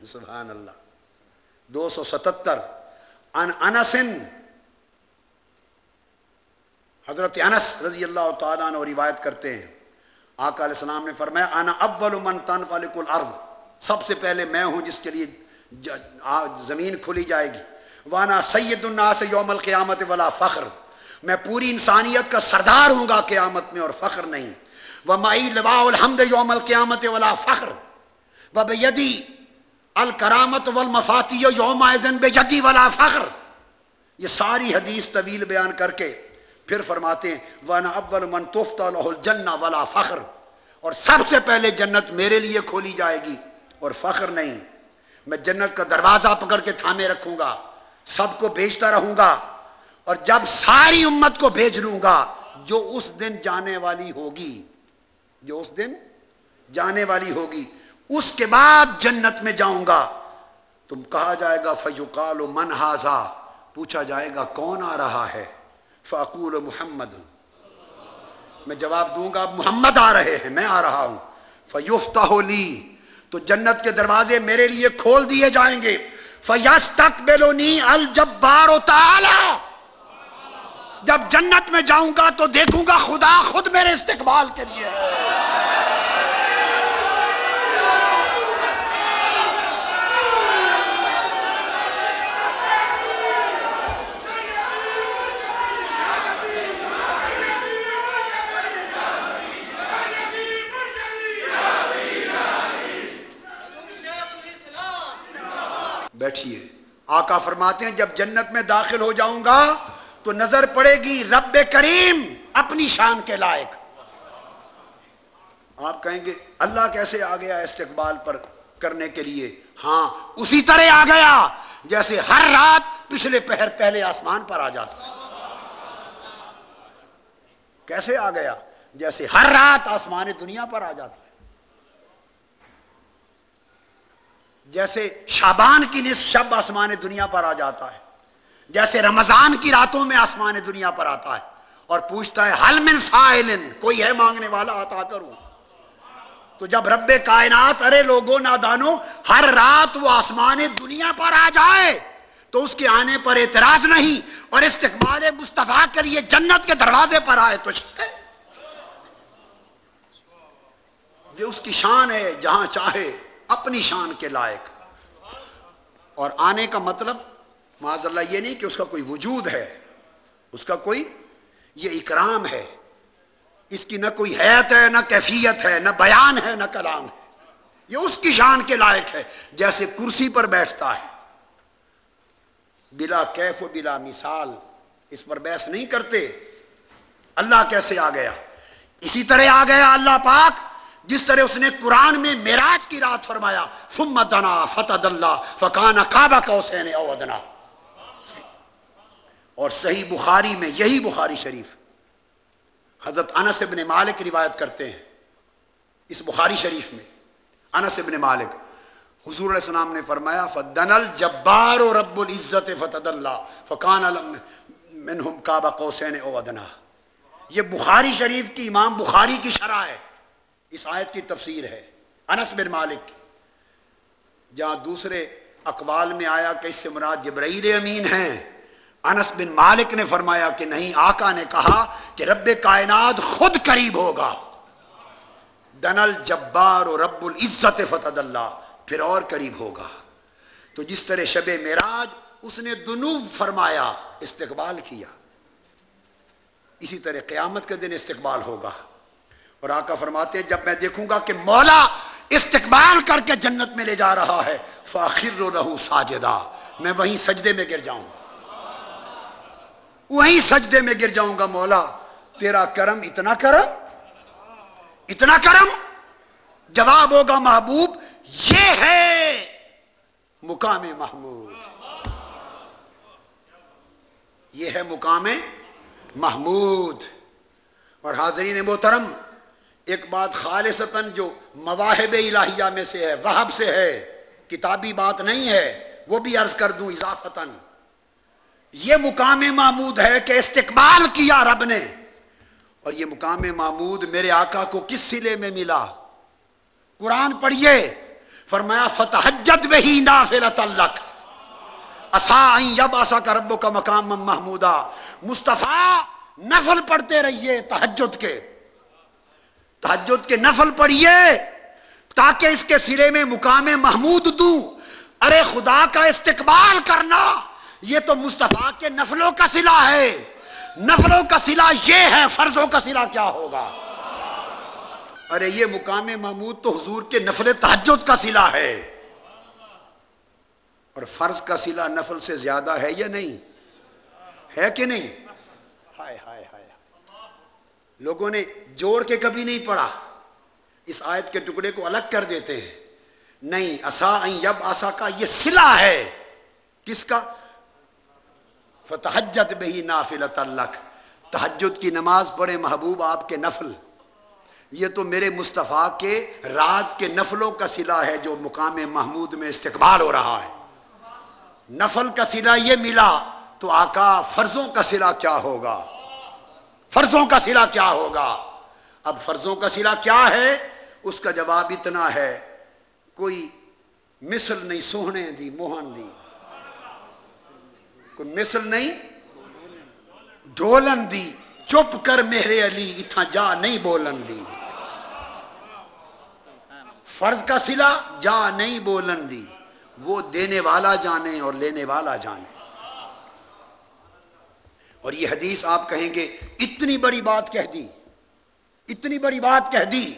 سبحان اللہ۔ دو سو ستتر۔ ان انسن حضرت انس رضی اللہ تعالیٰ نے روایت کرتے ہیں۔ آقا علیہ السلام نے فرمایا، انا اول من تنفلق الارض۔ سب سے پہلے میں ہوں جس کے لیے زمین کھلی جائے گی۔ وانا سید الناس یوم القیامت ولا فخر۔ میں پوری انسانیت کا سردار ہوں گا قیامت میں اور فخر نہیں۔ وہ مائی لبا الحمد یوم القیامت ولا فخر۔ و بیدی الکرامت والمفاتی یوم بے ولا فخر۔ یہ ساری حدیث طویل بیان کر کے پھر فرماتے ہیں وانا اول من تفت الجنہ ولا فخر۔ اور سب سے پہلے جنت میرے لیے کھولی جائے گی اور فخر نہیں۔ میں جنت کا دروازہ پکڑ کے تھامے رکھوں گا۔ سب کو بھیجتا رہوں گا اور جب ساری امت کو بھیج لوں گا، جو اس دن جانے والی ہوگی، جو اس دن جانے والی ہوگی، اس کے بعد جنت میں جاؤں گا۔ تم کہا جائے گا فیوقال من ہاضا پوچھا جائے گا، کون آ رہا ہے؟ فاقول محمد۔ میں جواب دوں گا، محمد آ رہے ہیں، میں آ رہا ہوں۔ فیوفتا لی تو جنت کے دروازے میرے لیے کھول دیے جائیں گے۔ فیاس تک بیلونی الجبار جب جنت میں جاؤں گا تو دیکھوں گا خدا خود میرے استقبال کے لیے۔ بیٹھیے۔ آقا فرماتے ہیں، جب جنت میں داخل ہو جاؤں گا تو نظر پڑے گی رب کریم اپنی شان کے لائق۔ آپ کہیں گے، اللہ کیسے آ گیا استقبال پر کرنے کے لیے؟ ہاں اسی طرح آ گیا، جیسے ہر رات پچھلے پہر پہلے آسمان پر آ جاتا۔ کیسے آ گیا؟ جیسے ہر رات آسمان دنیا پر آ جاتا۔ جیسے شابان کی نصف شب آسمان دنیا پر آ جاتا ہے، جیسے رمضان کی راتوں میں آسمان دنیا پر آتا ہے۔ اور پوچھتا ہے حل من سائلن کوئی ہے مانگنے والا؟ آتا کروں تو جب رب کائنات، ارے لوگوں نادانو ہر رات وہ آسمان دنیا پر آ جائے، تو اس کے آنے پر اعتراض نہیں، اور استقبال مصطفیٰ کریے جنت کے دروازے پر آئے تو یہ اس کی شان ہے، جہاں چاہے۔ اپنی شان کے لائق۔ اور آنے کا مطلب معاذ اللہ یہ نہیں کہ اس کا کوئی وجود ہے، اس کا کوئی، یہ اکرام ہے۔ اس کی نہ کوئی حیت ہے، نہ کیفیت ہے، نہ بیان ہے، نہ کلام ہے۔ یہ اس کی شان کے لائق ہے، جیسے کرسی پر بیٹھتا ہے۔ بلا کیف و بلا مثال، اس پر بحث نہیں کرتے۔ اللہ کیسے آ گیا؟ اسی طرح آ گیا اللہ پاک جس طرح اس نے قرآن میں میراج کی رات فرمایا دنا فتح اللہ فکانہ کعبہ کا حسین او ادنا اور صحیح بخاری میں یہی بخاری شریف۔ حضرت انس ابن مالک روایت کرتے ہیں اس بخاری شریف میں۔ انس ابن مالک، حضور علیہ السلام نے فرمایا، فدن الجبار و رب العزت فتد اللہ فقان منہم کعبہ قوسین او ادنا یہ بخاری شریف کی امام بخاری کی شرح ہے۔ اس آیت کی تفسیر ہے۔ انس بن مالک جہاں دوسرے اقوال میں آیا کہ اس سے مراد جبرائیل امین ہیں۔ انس بن مالک نے فرمایا کہ نہیں، آقا نے کہا کہ رب کائنات خود قریب ہوگا۔ دنل جبار و رب العزت فتح اللہ پھر اور قریب ہوگا۔ تو جس طرح شب معراج اس نے دنوب فرمایا، استقبال کیا۔ اسی طرح قیامت کے دن استقبال ہوگا۔ اور آقا فرماتے ہیں، جب میں دیکھوں گا کہ مولا استقبال کر کے جنت میں لے جا رہا ہے، فاخر رہو ساجدہ، میں وہیں سجدے میں گر جاؤں۔ وہیں سجدے میں گر جاؤں گا مولا، تیرا کرم اتنا کرم؟ اتنا کرم؟ جواب ہوگا محبوب، یہ ہے مقام محمود۔ یہ ہے مقام محمود۔ اور حاضرین محترم ایک بات خالصتاً جو مواہب الہیہ میں سے ہے، وہب سے ہے، کتابی بات نہیں ہے، وہ بھی عرض کر دوں اضافتاً۔ یہ مقام محمود ہے کہ استقبال کیا رب نے۔ اور یہ مقام محمود میرے آقا کو کس سلے میں ملا؟ قرآن پڑھیے۔ فرمایا فتحجت بہی نافلت اللہ اسا کا رب کا مقام محمودہ مصطفیٰ، نفل پڑھتے رہیے تحجد کے۔ تحجد کے نفل پڑھیے تاکہ اس کے سرے میں مقام محمود دوں۔ ارے خدا کا استقبال کرنا، یہ تو مصطفیٰ کے نفلوں کا سلا ہے۔ نفلوں کا سلا یہ ہے، فرضوں کا سلا کیا ہوگا؟ ارے یہ مقام محمود تو حضور کے نفل تحجد کا سلا ہے۔ اور فرض کا سلا نفل سے زیادہ ہے یا نہیں؟ ہے کہ نہیں؟ ہائے ہائے ہائے۔ لوگوں نے جوڑ کے کبھی نہیں پڑھا اس آیت کے ٹکڑے کو الگ کر دیتے ہیں۔ نہیں اصا یب آسا کا یہ سلا ہے۔ کس کا؟ فتحجت بہی نافلت اللہ تحجد کی نماز پڑھے محبوب آپ کے نفل۔ یہ تو میرے مصطفیٰ کے رات کے نفلوں کا سلا ہے جو مقام محمود میں استقبال ہو رہا ہے۔ نفل کا سلا یہ ملا تو آقا، فرضوں کا سلا کیا ہوگا؟ فرضوں کا سلا کیا ہوگا؟ اب فرضوں کا سلا کیا ہے؟ اس کا جواب اتنا ہے، کوئی مثل نہیں، سوہنے دی، موہن دی۔ کوئی مثل نہیں؟ ڈولن دی۔ چپ کر میرے علی اتنا جا نہیں بولن دی۔ فرض کا سلا، جا نہیں بولن دی۔ وہ دینے والا جانے اور لینے والا جانے۔ اور یہ حدیث آپ کہیں گے، اتنی بڑی بات کہہ دی۔ اتنی بڑی بات کہہ دی۔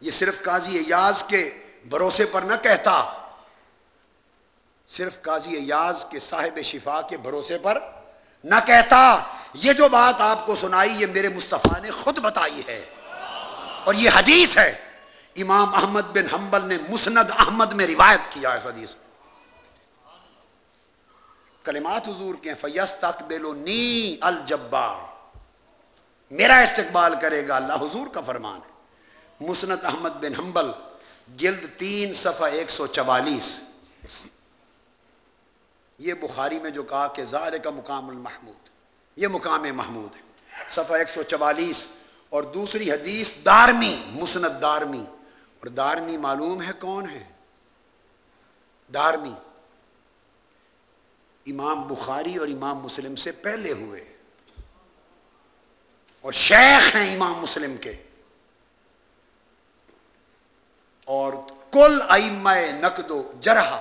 یہ صرف قاضی ایاز کے بھروسے پر نہ کہتا۔ صرف قاضی ایاز کے صاحب شفا کے بھروسے پر نہ کہتا۔ یہ جو بات آپ کو سنائی، یہ میرے مصطفیٰ نے خود بتائی ہے۔ اور یہ حدیث ہے۔ امام احمد بن حنبل نے مسند احمد میں روایت کیا ہے حدیث کلمات حضور کے فیس تقبل الجبار۔ میرا استقبال کرے گا۔ اللہ حضور کا فرمان ہے۔ مسند احمد بن حنبل، جلد تین صفحہ ایک سو چوالیس۔ یہ بخاری میں جو کہا کہ ظاہر کا مقام المحمود، یہ مقام محمود ہے۔ صفحہ ایک سو چوالیس۔ اور دوسری حدیث دارمی، مسند دارمی۔ اور دارمی معلوم ہے کون ہے؟ دارمی۔ امام بخاری اور امام مسلم سے پہلے ہوئے۔ اور شیخ ہیں امام مسلم کے۔ اور کل ائمہ نقد و جرح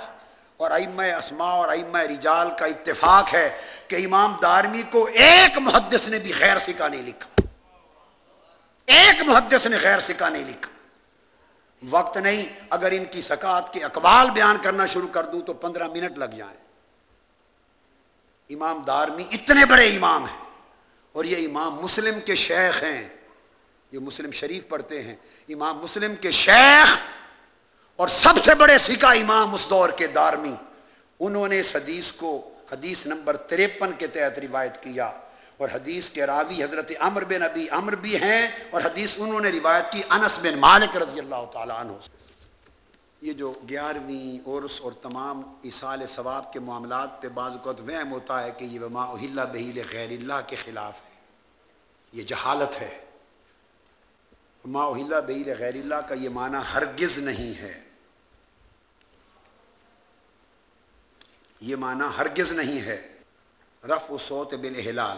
اور ائمہ اسما اور ائمہ رجال کا اتفاق ہے کہ امام دارمی کو ایک محدث نے بھی خیر سکا نہیں لکھا۔ ایک محدث نے خیر سکا نہیں لکھا۔ وقت نہیں، اگر ان کی سکاط کے اقبال بیان کرنا شروع کر دوں تو پندرہ منٹ لگ جائیں۔ امام دارمی اتنے بڑے امام ہیں۔ اور یہ امام مسلم کے شیخ ہیں۔ جو مسلم شریف پڑھتے ہیں۔ امام مسلم کے شیخ اور سب سے بڑے سکا امام اس دور کے دارمی۔ انہوں نے اس حدیث کو، حدیث نمبر تریپن کے تحت روایت کیا۔ اور حدیث کے راوی حضرت عمر بن ابی عمر بھی ہیں۔ اور حدیث انہوں نے روایت کی انس بن مالک رضی اللہ تعالیٰ عنہ یہ جو گیارہویں عرس اور تمام اصال ثواب کے معاملات پہ بعض اوقات وہم ہوتا ہے کہ یہ وما اہل بہیل غیر اللہ کے خلاف ہے۔ یہ جہالت ہے۔ وما اہل بہیل غیر اللہ کا یہ معنی ہرگز نہیں ہے۔ یہ معنی ہرگز نہیں ہے۔ رف و سوت بالحلال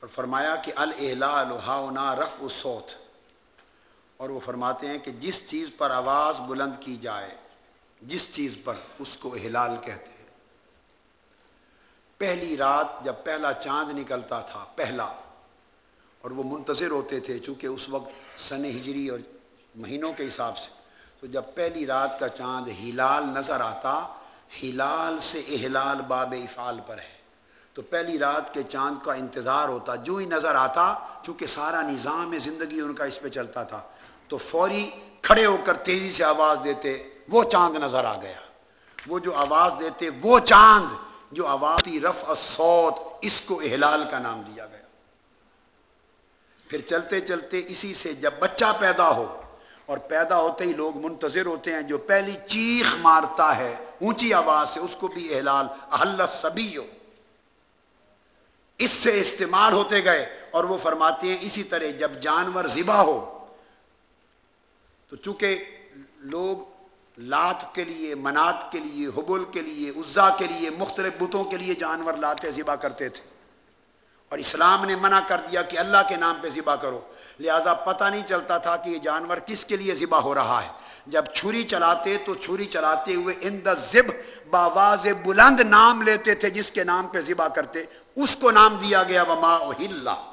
اور فرمایا کہ الحلال ہاؤنا رف و سوت اور وہ فرماتے ہیں کہ جس چیز پر آواز بلند کی جائے، جس چیز پر اس کو احلال کہتے ہیں۔ پہلی رات جب پہلا چاند نکلتا تھا، پہلا، اور وہ منتظر ہوتے تھے چونکہ اس وقت سن ہجری اور مہینوں کے حساب سے، تو جب پہلی رات کا چاند ہلال نظر آتا، ہلال سے احلال باب افعال پر ہے۔ تو پہلی رات کے چاند کا انتظار ہوتا، جو ہی نظر آتا، چونکہ سارا نظام زندگی ان کا اس پہ چلتا تھا، تو فوری کھڑے ہو کر تیزی سے آواز دیتے، وہ چاند نظر آ گیا۔ وہ جو آواز دیتے، وہ چاند جو آواز رف سوت اس کو احلال کا نام دیا گیا۔ پھر چلتے چلتے اسی سے جب بچہ پیدا ہو، اور پیدا ہوتے ہی لوگ منتظر ہوتے ہیں، جو پہلی چیخ مارتا ہے، اونچی آواز سے، اس کو بھی احلال۔ احل سبھی ہو اس سے استعمال ہوتے گئے، اور وہ فرماتے ہیں اسی طرح جب جانور ذبح ہو، تو چونکہ لوگ لات کے لیے، منات کے لیے، حبل کے لیے، عزا کے لیے، مختلف بتوں کے لیے جانور لاتے ذبح کرتے تھے۔ اور اسلام نے منع کر دیا کہ اللہ کے نام پہ ذبح کرو۔ لہٰذا پتہ نہیں چلتا تھا کہ یہ جانور کس کے لیے ذبح ہو رہا ہے۔ جب چھری چلاتے تو چھری چلاتے ہوئے ان دا ذب باواز بلند نام لیتے تھے جس کے نام پہ ذبح کرتے۔ اس کو نام دیا گیا وما اللہ۔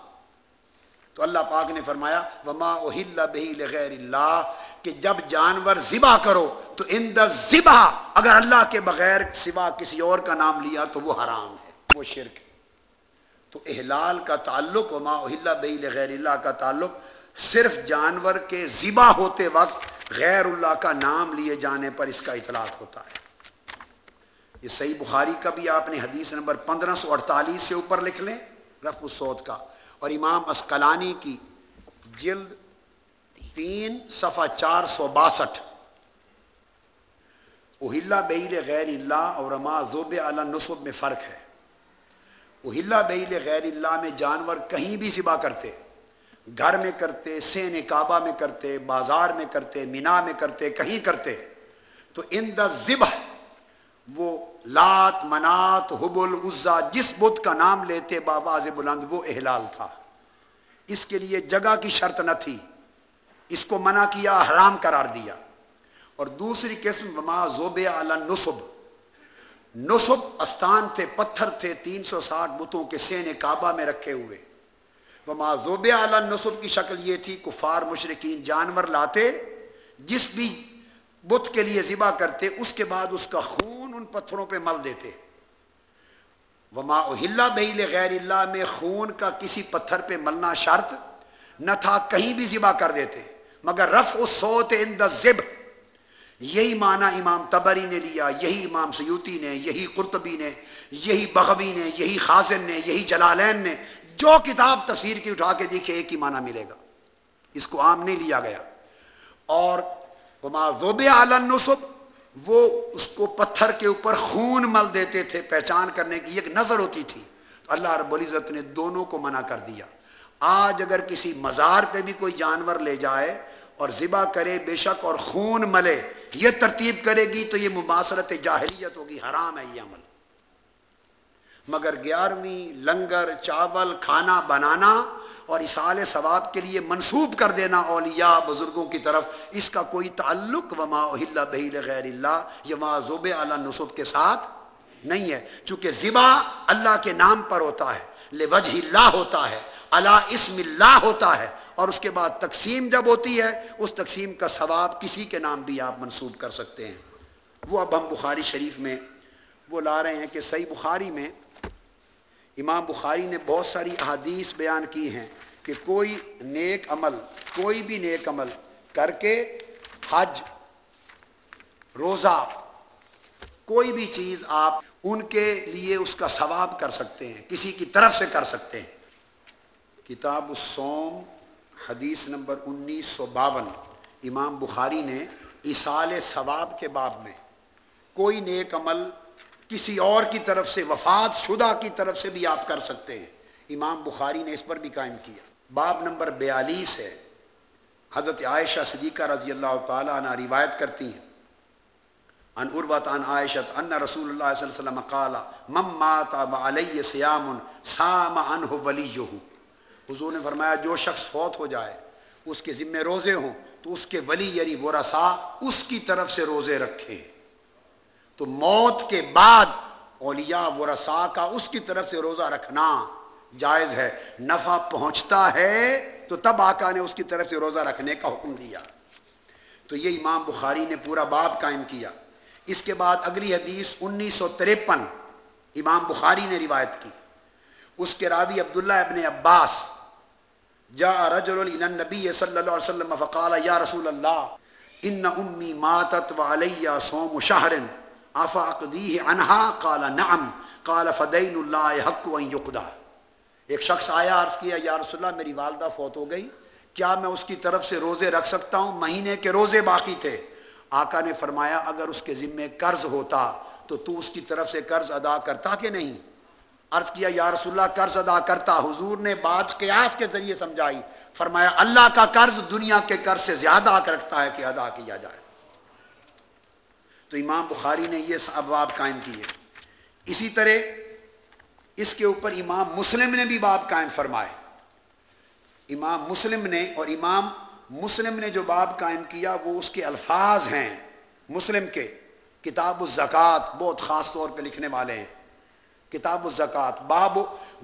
تو اللہ پاک نے فرمایا، وما اوہل بہی غیر اللہ۔ کہ جب جانور ذبح کرو تو ان دا ذبح اگر اللہ کے بغیر سوا کسی اور کا نام لیا تو وہ حرام ہے، وہ شرک ہے۔ تو احلال کا تعلق وما اوہل بہی غیر اللہ کا تعلق صرف جانور کے ذبح ہوتے وقت غیر اللہ کا نام لیے جانے پر اس کا اطلاق ہوتا ہے۔ یہ صحیح بخاری کا بھی آپ نے حدیث نمبر پندرہ سو اڑتالیس سے اوپر لکھ لیں رف السعود کا۔ اور امام اسکلانی کی جلد تین صفحہ چار سو باسٹھ۔ اہلا بیل غیر اللہ اور اما ذوب اعلیٰ نصب میں فرق ہے۔ اہلا بیل غیر اللہ میں جانور کہیں بھی ذبح کرتے۔ گھر میں کرتے، سین کعبہ میں کرتے، بازار میں کرتے، مینا میں کرتے، کہیں کرتے۔ تو ان دا ذبح وہ لات، منات، حبل، عزا، جس بدھ کا نام لیتے باباز بلند وہ احلال تھا۔ اس کے لیے جگہ کی شرط نہ تھی۔ اس کو منع کیا، حرام قرار دیا۔ اور دوسری قسم بما زوب نصب نصب استان تھے، پتھر تھے، تین سو ساٹھ بتوں کے سین کعبہ میں رکھے ہوئے۔ وما زوب نصب کی شکل یہ تھی، کفار مشرقین جانور لاتے، جس بھی بت کے لیے ذبح کرتے، اس کے بعد اس کا خون ان پتھروں پہ مل دیتے۔ وما اہل بہیل غیر اللہ میں خون کا کسی پتھر پہ ملنا شرط نہ تھا، کہیں بھی ذبح کر دیتے۔ مگر رف اس سوت ان دا ذب یہی معنی امام تبری نے لیا، یہی امام سیوتی نے، یہی قرطبی نے، یہی بغوی نے، یہی خازن نے، یہی جلالین نے، جو کتاب تفسیر کی اٹھا کے دیکھے، ایک ہی معنی ملے گا۔ اس کو عام نہیں لیا گیا۔ اور ذوب عالن نصب وہ اس کو پتھر کے اوپر خون مل دیتے تھے، پہچان کرنے کی ایک نظر ہوتی تھی۔ تو اللہ رب العزت نے دونوں کو منع کر دیا۔ آج اگر کسی مزار پہ بھی کوئی جانور لے جائے اور ذبح کرے، بے شک اور خون ملے، یہ ترتیب کرے گی تو یہ مباصرت جاہلیت ہوگی، حرام ہے یہ عمل۔ مگر گیارہویں لنگر، چاول، کھانا بنانا اور اسال ثواب کے لیے منسوب کر دینا اولیاء بزرگوں کی طرف، اس کا کوئی تعلق، وما اہل بہیر غیر اللہ، یہ ذوب اعلیٰ نصب کے ساتھ نہیں ہے۔ چونکہ ذبح اللہ کے نام پر ہوتا ہے، لوجہ اللہ ہوتا ہے اللہ اسم اللہ ہوتا ہے اور اس کے بعد تقسیم جب ہوتی ہے، اس تقسیم کا ثواب کسی کے نام بھی آپ منسوب کر سکتے ہیں۔ وہ اب ہم بخاری شریف میں وہ لا رہے ہیں کہ صحیح بخاری میں امام بخاری نے بہت ساری احادیث بیان کی ہیں کہ کوئی نیک عمل، کوئی بھی نیک عمل کر کے حج، روزہ، کوئی بھی چیز آپ ان کے لیے اس کا ثواب کر سکتے ہیں، کسی کی طرف سے کر سکتے ہیں۔ کتاب السوم حدیث نمبر انیس سو باون، امام بخاری نے اصال ثواب کے باب میں کوئی نیک عمل کسی اور کی طرف سے، وفات شدہ کی طرف سے بھی آپ کر سکتے ہیں۔ امام بخاری نے اس پر بھی قائم کیا۔ باب نمبر بیالیس ہے۔ حضرت عائشہ صدیقہ رضی اللہ تعالیٰ عنہ روایت کرتی ہیں۔ ان عربت ان عائشت ان رسول اللہ صلی اللہ علیہ وسلم قال مم مات علیہ سیام سام عنہ ولیہ. حضور نے فرمایا، جو شخص فوت ہو جائے، اس کے ذمے روزے ہوں، تو اس کے ولی یعنی وہ رسا اس کی طرف سے روزے رکھے تو موت کے بعد اولیاء و رسا کا اس کی طرف سے روزہ رکھنا جائز ہے۔ نفع پہنچتا ہے، تو تب آقا نے اس کی طرف سے روزہ رکھنے کا حکم دیا۔ تو یہ امام بخاری نے پورا باب قائم کیا۔ اس کے بعد اگلی حدیث انیس سو تریپن امام بخاری نے روایت کی۔ اس کے راوی عبداللہ ابن عباس جا رجل النبی صلی اللہ علیہ وسلم فقال یا رسول اللہ ان امی ماتت و علیہ سوم شہر افاقدی انہا قال، نعم. قال فدین اللہ حق و یقدہ ایک شخص آیا، عرض کیا، یا رسول اللہ، میری والدہ فوت ہو گئی، کیا میں اس کی طرف سے روزے رکھ سکتا ہوں؟ مہینے کے روزے باقی تھے. آقا نے فرمایا، اگر اس کے ذمے قرض ہوتا تو تو اس کی طرف سے قرض ادا کرتا کہ نہیں؟ عرض کیا، یا رسول اللہ، قرض ادا کرتا، حضور نے بات قیاس کے ذریعے سمجھائی۔ فرمایا، اللہ کا قرض دنیا کے قرض سے زیادہ رکھتا ہے کہ ادا کیا جائے۔ تو امام بخاری نے یہ ابواب قائم کیے۔ اسی طرح، اس کے اوپر امام مسلم نے بھی باب قائم فرمائے۔ امام مسلم نے اور امام مسلم نے جو باب قائم کیا، وہ اس کے الفاظ ہیں۔ مسلم کے کتاب الزکوٰۃ بہت خاص طور پہ لکھنے والے ہیں۔ کتاب الزکوٰۃ باب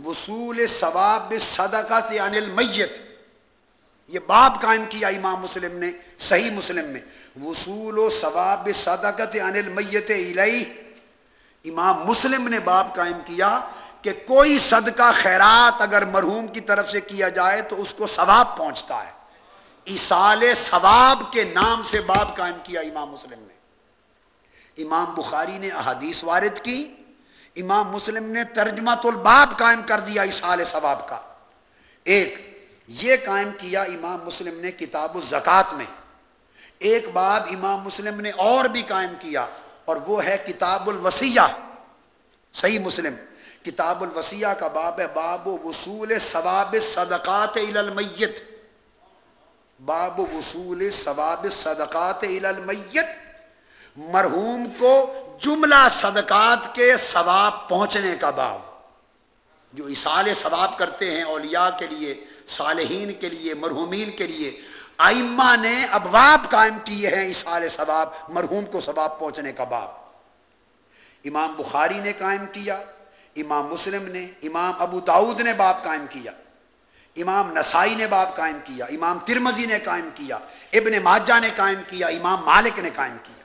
وصول ثواب صدقہ سے عن المیت۔ یہ باب قائم کیا امام مسلم نے، صحیح مسلم میں وصول و ثواب صدقت عن المیت الیہ۔ امام مسلم نے باب قائم کیا کہ کوئی صدقہ خیرات اگر مرحوم کی طرف سے کیا جائے تو اس کو ثواب پہنچتا ہے۔ ایسال ثواب کے نام سے باب قائم کیا امام مسلم نے۔ امام بخاری نے احادیث وارد کی۔ امام مسلم نے ترجمہ الباب قائم کر دیا اسال ثواب کا۔ ایک، یہ قائم کیا امام مسلم نے کتاب الزکات میں۔ ایک باب امام مسلم نے اور بھی قائم کیا اور وہ ہے کتاب الوسیہ صحیح مسلم۔ کتاب الوسیہ کا باب ہے باب وصول ثواب صدقات المیت۔ باب وصول ثواب صدقات المیت۔ مرحوم کو جملہ صدقات کے ثواب پہنچنے کا باب جو اصال ثواب کرتے ہیں اولیاء کے لیے، صالحین کے لیے، مرحومین کے لیے آئمہ نے ابواب قائم کیے ہیں اصال ثواب، مرحوم کو ثواب پہنچنے کا باب امام بخاری نے قائم کیا، امام مسلم نے، امام ابو داود نے باب قائم کیا۔ امام نسائی نے باب قائم کیا، امام ترمزی نے قائم کیا، ابن ماجہ نے قائم کیا، امام مالک نے قائم کیا۔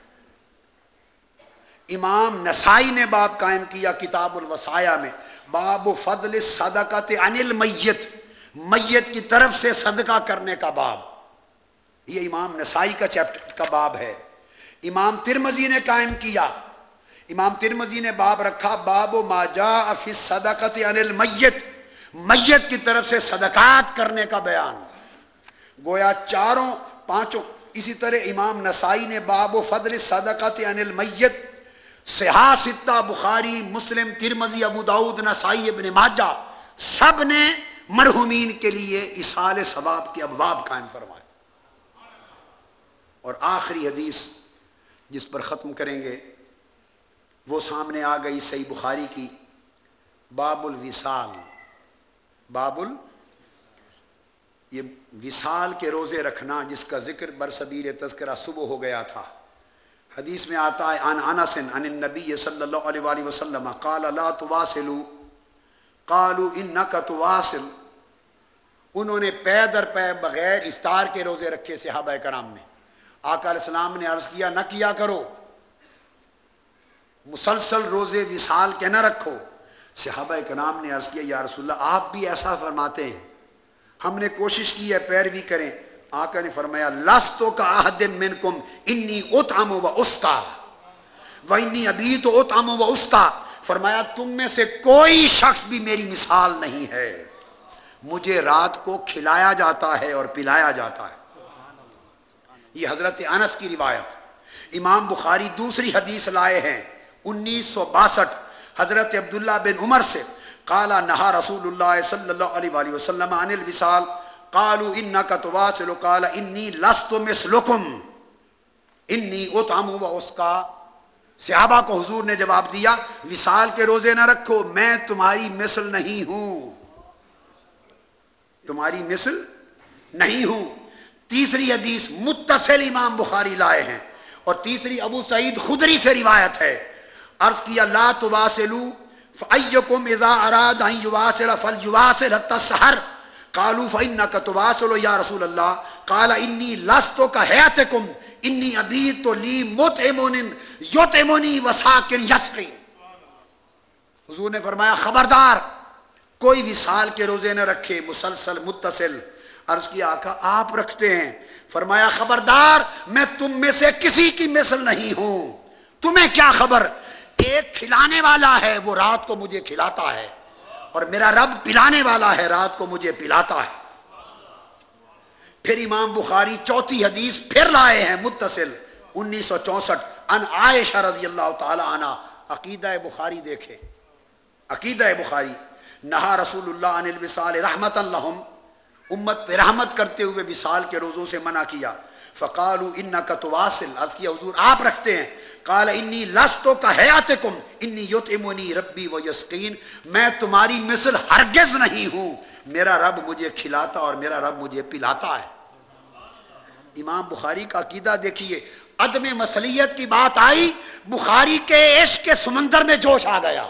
امام نسائی نے باب قائم کیا کتاب الوسایہ میں، باب فضل صدقت انل میت میت کی طرف سے صدقہ کرنے کا باب۔ یہ امام نسائی کا چیپٹر کا باب ہے۔ امام ترمزی نے قائم کیا۔ امام ترمزی نے باب رکھا، باب و ماجا فی صدقت انل میت میت کی طرف سے صدقات کرنے کا بیان۔ گویا چاروں، پانچوں، اسی طرح امام نسائی نے باب و فضل صدقت انل میت سیاح ستہ، بخاری، مسلم ترمزی ابو داود، نسائی، ابن ماجہ، سب نے مرحومین کے لیے اصال ثواب کے ابواب قائم فرمائے۔ اور آخری حدیث جس پر ختم کریں گے، وہ سامنے آ گئی صحیح بخاری کی باب الوصال باب ال یہ وصال کے روزے رکھنا جس کا ذکر برصبیر تذکرہ صبح ہو گیا تھا۔ حدیث میں آتا ہے ان انس ان النبی صلی اللہ علیہ وآلہ وسلم، قال، لا تواصلوا. قالوا انك تواصل. انہوں نے پے در پے بغیر افطار کے روزے رکھے صحابہ کرام نے۔ آقا علیہ السلام نے عرض کیا، نہ کیا کرو۔ مسلسل روزے وصال کے نہ رکھو۔ صحابہ کرام نے عرض کیا، یا رسول اللہ، آپ بھی ایسا فرماتے ہیں۔ ہم نے کوشش کی ہے، پیروی کریں۔ آقا نے فرمایا، لستو کا عہد منکم، انی اتعم و اسکا و انی ابھی تو اتعم و اسکا فرمایا، تم میں سے کوئی شخص بھی میری مثال نہیں ہے۔ مجھے رات کو کھلایا جاتا ہے اور پلایا جاتا ہے۔ یہ حضرت انس کی روایت۔ امام بخاری دوسری حدیث لائے ہیں، انیس سو باسٹھ۔ حضرت عبداللہ بن عمر سے کالا نہا رسول اللہ صلی اللہ علیہ وآلہ وسلم عن الوصال۔ قالو انکا تواصل، قال انی لست مثلکم انی اتعم و اس کا صحابہ کو حضور نے جواب دیا، وصال کے روزے نہ رکھو، میں تمہاری مثل نہیں ہوں۔ تمہاری مثل نہیں ہوں۔ تیسری حدیث متصل امام بخاری لائے ہیں، اور تیسری ابو سعید خدری سے روایت ہے۔ عرض کیا، لا تواصلو فایکم اذا اراد ان یواصل فلیواصل حتی السحر کالو قالو فإنک تواصلو یا رسول اللہ قال انی لستو کا حیاتکم انی ابیت لی متعمون یتعمونی وساکن یسقین حضور نے فرمایا، خبردار، کوئی وصال کے روزے نہ رکھے، مسلسل، متصل۔ عرض کی آقا، آپ رکھتے ہیں۔ فرمایا، خبردار، میں تم میں سے کسی کی مثل نہیں ہوں۔ تمہیں کیا خبر؟ ایک کھلانے والا ہے، وہ رات کو مجھے کھلاتا ہے۔ اور میرا رب پلانے والا ہے، رات کو مجھے پلاتا ہے۔ پھر امام بخاری چوتھی حدیث پھر لائے ہیں، متصل، انیس سو چونسٹھ ان عائشہ رضی اللہ تعالی عنہ۔ عقیدہ بخاری دیکھے عقیدہ بخاری، نہا رسول اللہ عن الوصال رحمت اللہم امت پہ رحمت کرتے ہوئے وصال کے روزوں سے منع کیا۔ فقالو انکا تواصل۔ عرض کیا، حضور، آپ رکھتے ہیں۔ قال انی لستو کا حیاتکم انی یتعمونی ربی و یسقین، میں تمہاری مثل ہرگز نہیں ہوں۔ میرا رب مجھے کھلاتا اور میرا رب مجھے پلاتا ہے۔ امام بخاری کا عقیدہ دیکھیے، عدم مسلیت کی بات آئی، بخاری کے عشق کے سمندر میں جوش آ گیا۔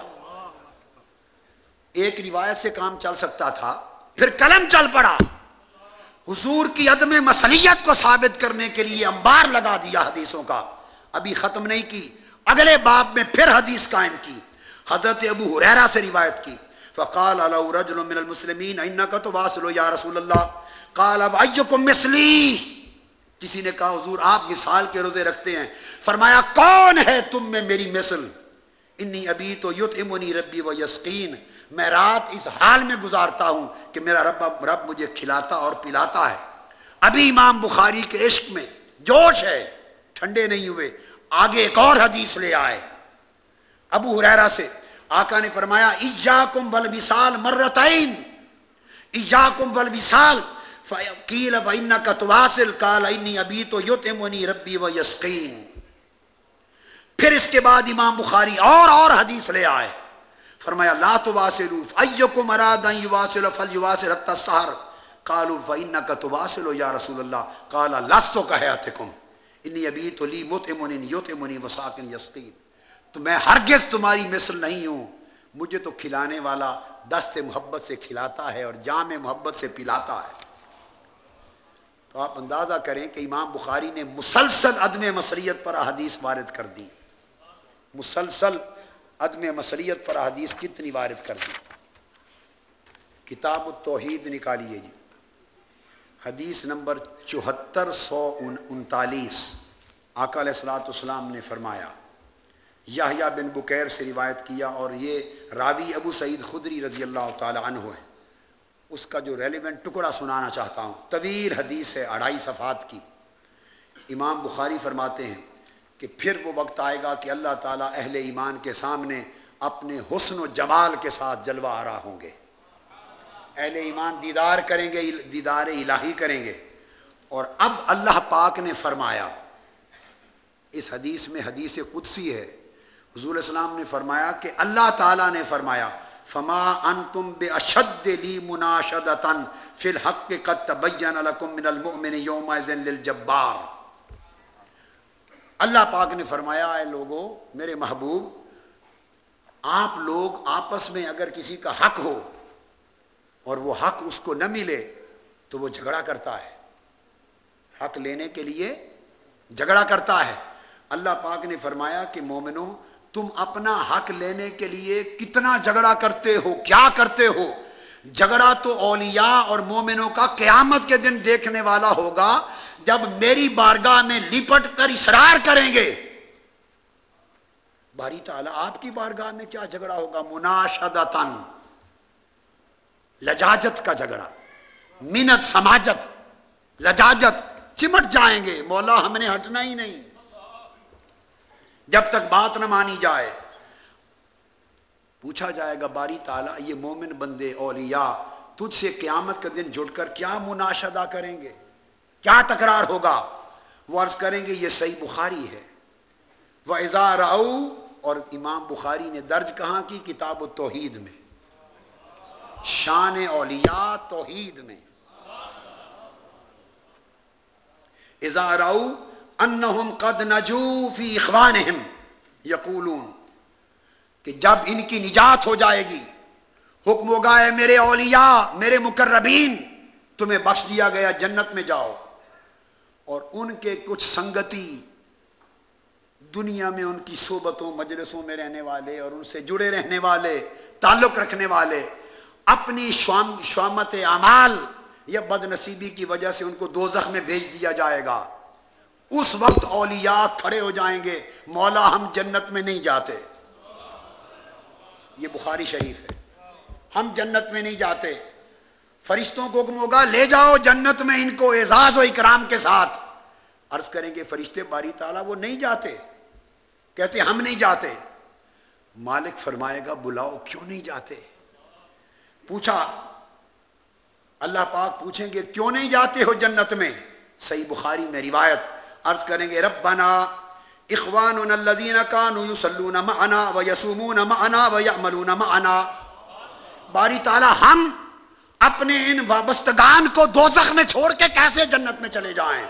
ایک روایت سے کام چل سکتا تھا، پھر قلم چل پڑا۔ حضور کی عدم مسلیت کو ثابت کرنے کے لیے انبار لگا دیا حدیثوں کا۔ ابھی ختم نہیں کی، اگلے باب میں پھر حدیث قائم کی۔ حضرت ابو حریرہ سے روایت کی۔ فقال علیہ رجل من المسلمین، انکا تو واصلو یا رسول اللہ؟ قال، اب ایکم مثلی؟ کسی نے کہا، حضور آپ مثال کے روزے رکھتے ہیں۔ فرمایا، کون ہے تم میں میری مثل؟ انی ابھی تو یتعمنی ربی و یسقین۔ میں رات اس حال میں گزارتا ہوں کہ میرا رب رب مجھے کھلاتا اور پلاتا ہے۔ ابھی امام بخاری کے عشق میں جوش ہے۔ ٹھنڈے نہیں ہوئے، آگے ایک اور حدیث لے آئے۔ ابو حریرہ سے آقا نے فرمایا، ایجاکم بالوصال مرتین ایجاکم بالوصال قیل فإنک تواصل، قال انی ابیت یطعمنی ربی و یسقین پھر اس کے بعد امام بخاری اور اور حدیث لے آئے۔ فرمایا، لا تواصلوا ایکم اراد ان یواصل فلیواصل حتى السحر قالوا فإنک تواصل یا رسول اللہ قال، لست کہیاتکم انی ابیت لی مطعمن یطعمنی وساکن یسقین تو میں ہرگز تمہاری مثل نہیں ہوں۔ مجھے تو کھلانے والا دست محبت سے کھلاتا ہے اور جام محبت سے پلاتا ہے۔ تو آپ اندازہ کریں کہ امام بخاری نے مسلسل عدم مسریت پر احادیث وارد کر دی۔ مسلسل عدم مسریت پر احادیث کتنی وارد کر دی۔ کتاب التوحید نکالیے جی۔ حدیث نمبر چوہتر سو انتالیس۔ آقا علیہ السلاۃ والسلام نے فرمایا یاہیا بن بکیر سے روایت کیا اور یہ راوی ابو سعید خدری رضی اللہ تعالی عنہ ہے۔ اس کا جو ریلیونٹ ٹکڑا سنانا چاہتا ہوں، طویل حدیث ہے اڑائی صفحات کی۔ امام بخاری فرماتے ہیں کہ پھر وہ وقت آئے گا کہ اللہ تعالیٰ اہل ایمان کے سامنے اپنے حسن و جمال کے ساتھ جلوہ آرا ہوں گے۔ اہل ایمان دیدار کریں گے، دیدار الہی کریں گے۔ اور اب اللہ پاک نے فرمایا، اس حدیث میں حدیث قدسی ہے۔ حضور السلام نے فرمایا کہ اللہ تعالیٰ نے فرمایا، فما انتم بے اشد لی مناشدتن فی الحق قد تبین لکم من المؤمن یومئذ للجبار۔ اللہ پاک نے فرمایا، اے لوگو، میرے محبوب، آپ لوگ آپس میں اگر کسی کا حق ہو اور وہ حق اس کو نہ ملے تو وہ جھگڑا کرتا ہے۔ حق لینے کے لیے جھگڑا کرتا ہے۔ اللہ پاک نے فرمایا کہ مومنوں، تم اپنا حق لینے کے لیے کتنا جھگڑا کرتے ہو، کیا کرتے ہو؟ جھگڑا تو اولیاء اور مومنوں کا قیامت کے دن دیکھنے والا ہوگا جب میری بارگاہ میں لپٹ کر اسرار کریں گے۔ باری تعالیٰ، آپ کی بارگاہ میں کیا جھگڑا ہوگا؟ مناشدتن لجاجت کا جھگڑا، منت سماجت، لجاجت، چمٹ جائیں گے، مولا ہم نے ہٹنا ہی نہیں۔ جب تک بات نہ مانی جائے، پوچھا جائے گا، باری تعالیٰ، یہ مومن بندے، اولیاء، تجھ سے قیامت کا دن جڑ کر کیا مناش ادا کریں گے؟ کیا تکرار ہوگا؟ وہ عرض کریں گے، یہ صحیح بخاری ہے۔ وہ اظہار اور امام بخاری نے درج کہاں کی؟ کتاب و توحید میں۔ شان اولیاء توحید میں۔ اظہار انہم قد نجو فی اخوانہم، یقولون، کہ جب ان کی نجات ہو جائے گی، حکم ہوگا ہے میرے اولیاء، میرے مقربین، تمہیں بخش دیا گیا، جنت میں جاؤ۔ اور ان کے کچھ سنگتی دنیا میں ان کی صحبتوں، مجلسوں میں رہنے والے اور ان سے جڑے رہنے والے، تعلق رکھنے والے اپنی شوامت اعمال یا بد نصیبی کی وجہ سے ان کو دوزخ میں بھیج دیا جائے گا۔ اس وقت اولیاء کھڑے ہو جائیں گے، مولا ہم جنت میں نہیں جاتے۔ یہ بخاری شریف ہے۔ ہم جنت میں نہیں جاتے۔ فرشتوں کو حکم ہوگا، لے جاؤ جنت میں ان کو اعزاز و اکرام کے ساتھ۔ عرض کریں گے، فرشتے باری تعالیٰ وہ نہیں جاتے۔ کہتے ہم نہیں جاتے۔ مالک فرمائے گا، بلاؤ کیوں نہیں جاتے؟ پوچھا، اللہ پاک پوچھیں گے، کیوں نہیں جاتے ہو جنت میں؟ صحیح بخاری میں روایت عرض کریں گے، ربنا اخوان الذین کانوا یصلون معنا ویصومون معنا ویعملون معنا۔ باری تعالی، ہم اپنے ان وابستگان کو دوزخ میں چھوڑ کے کیسے جنت میں چلے جائیں؟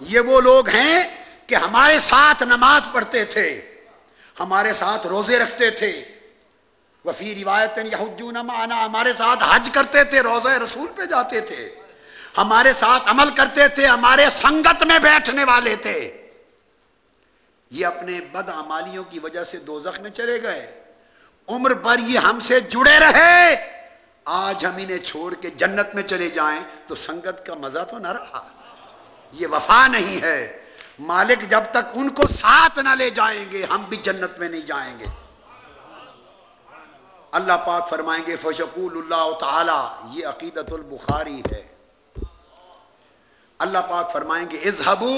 یہ وہ لوگ ہیں کہ ہمارے ساتھ نماز پڑھتے تھے، ہمارے ساتھ روزے رکھتے تھے وفی روایت یحجون معنا، ہمارے ساتھ حج کرتے تھے، روزہ رسول پہ جاتے تھے۔ ہمارے ساتھ عمل کرتے تھے، ہمارے سنگت میں بیٹھنے والے تھے۔ یہ اپنے بدآمالیوں کی وجہ سے دوزخ میں چلے گئے۔ عمر پر یہ ہم سے جڑے رہے۔ آج ہم انہیں چھوڑ کے جنت میں چلے جائیں تو سنگت کا مزہ تو نہ رہا۔ یہ وفا نہیں ہے۔ مالک جب تک ان کو ساتھ نہ لے جائیں گے، ہم بھی جنت میں نہیں جائیں گے۔ اللہ پاک فرمائیں گے فشکول اللہ تعالی یہ عقیدت البخاری ہے۔ اللہ پاک فرمائیں گے اظہبو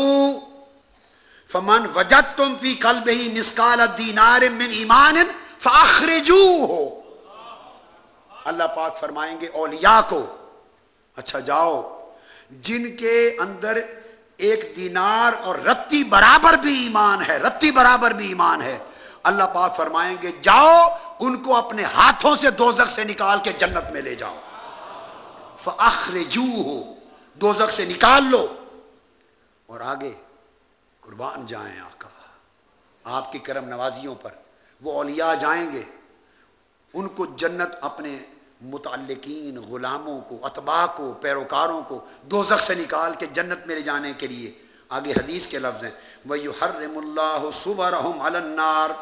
فمن وجد تم فی قلب ہی مسکال دینار من ایمان فاخرجو ہو اللہ پاک فرمائیں گے، اولیاء کو اچھا جاؤ، جن کے اندر ایک دینار اور رتی برابر بھی ایمان ہے، رتی برابر بھی ایمان ہے، اللہ پاک فرمائیں گے، جاؤ ان کو اپنے ہاتھوں سے دوزخ سے نکال کے جنت میں لے جاؤ۔ فاخرجو ہو دوزخ سے نکال لو۔ اور آگے، قربان جائیں آقا۔ آپ کی کرم نوازیوں پر وہ اولیاء جائیں گے۔ ان کو جنت اپنے متعلقین، غلاموں کو، اتباع کو، پیروکاروں کو دوزخ سے نکال کے جنت میں لے جانے کے لیے۔ آگے حدیث کے لفظ ہیں۔ وَيُحَرِّمُ اللَّهُ صُبَرَهُمْ عَلَى النَّارِ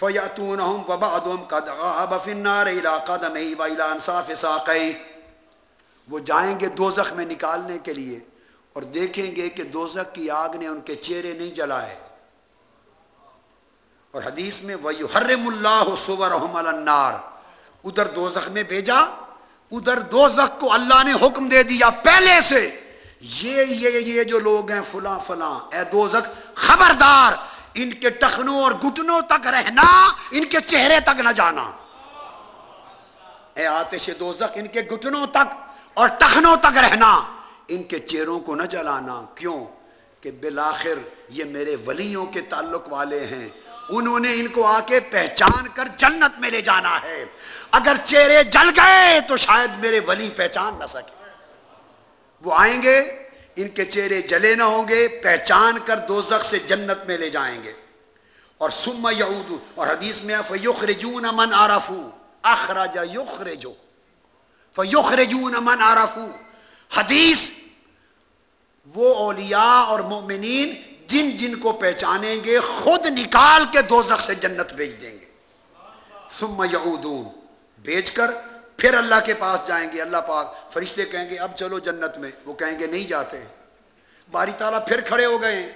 فَيَأْتُونَهُمْ وَبَعْضُهُمْ قَدْ غَابَ فِي النَّارِ إِلَىٰ قَدَمَيْهِ وَإِلَىٰ أَنصَافِ سَاقَيْهِ وہ جائیں گے دوزخ میں نکالنے کے لیے اور دیکھیں گے کہ دوزک کی آگ نے ان کے چہرے نہیں جلائے۔ اور حدیث میں وہ حرم اللہ سور النار۔ ادھر دوزخ میں بھیجا، ادھر دوزخ کو اللہ نے حکم دے دیا پہلے سے۔ یہ یہ یہ جو لوگ ہیں فلاں فلاں، اے دوزخ، خبردار۔ ان کے ٹخنوں اور گٹنوں تک رہنا، ان کے چہرے تک نہ جانا۔ اے آتش دوزخ، ان کے گٹنوں تک اور ٹخنوں تک رہنا۔ ان کے چہروں کو نہ جلانا۔ کیوں؟ کہ بلاخر یہ میرے ولیوں کے تعلق والے ہیں۔ انہوں نے ان کو آ کے پہچان کر جنت میں لے جانا ہے۔ اگر چہرے جل گئے تو شاید میرے ولی پہچان نہ سکے۔ وہ آئیں گے ان کے چہرے جلے نہ ہوں گے، پہچان کر دوزخ سے جنت میں لے جائیں گے۔ اور سم یعود اور حدیث میں فیخرجون من عرفو۔ اخرج یخرجو۔ فیخرجون من عرفو۔ حدیث، وہ اولیاء اور مومنین جن جن کو پہچانیں گے، خود نکال کے دوزخ سے جنت بھیج دیں گے۔ ثم یعودون۔ بیچ کر پھر اللہ کے پاس جائیں گے، اللہ پاک فرشتے کہیں گے، اب چلو جنت میں۔ وہ کہیں گے، نہیں جاتے۔ باری تعالیٰ پھر کھڑے ہو گئے۔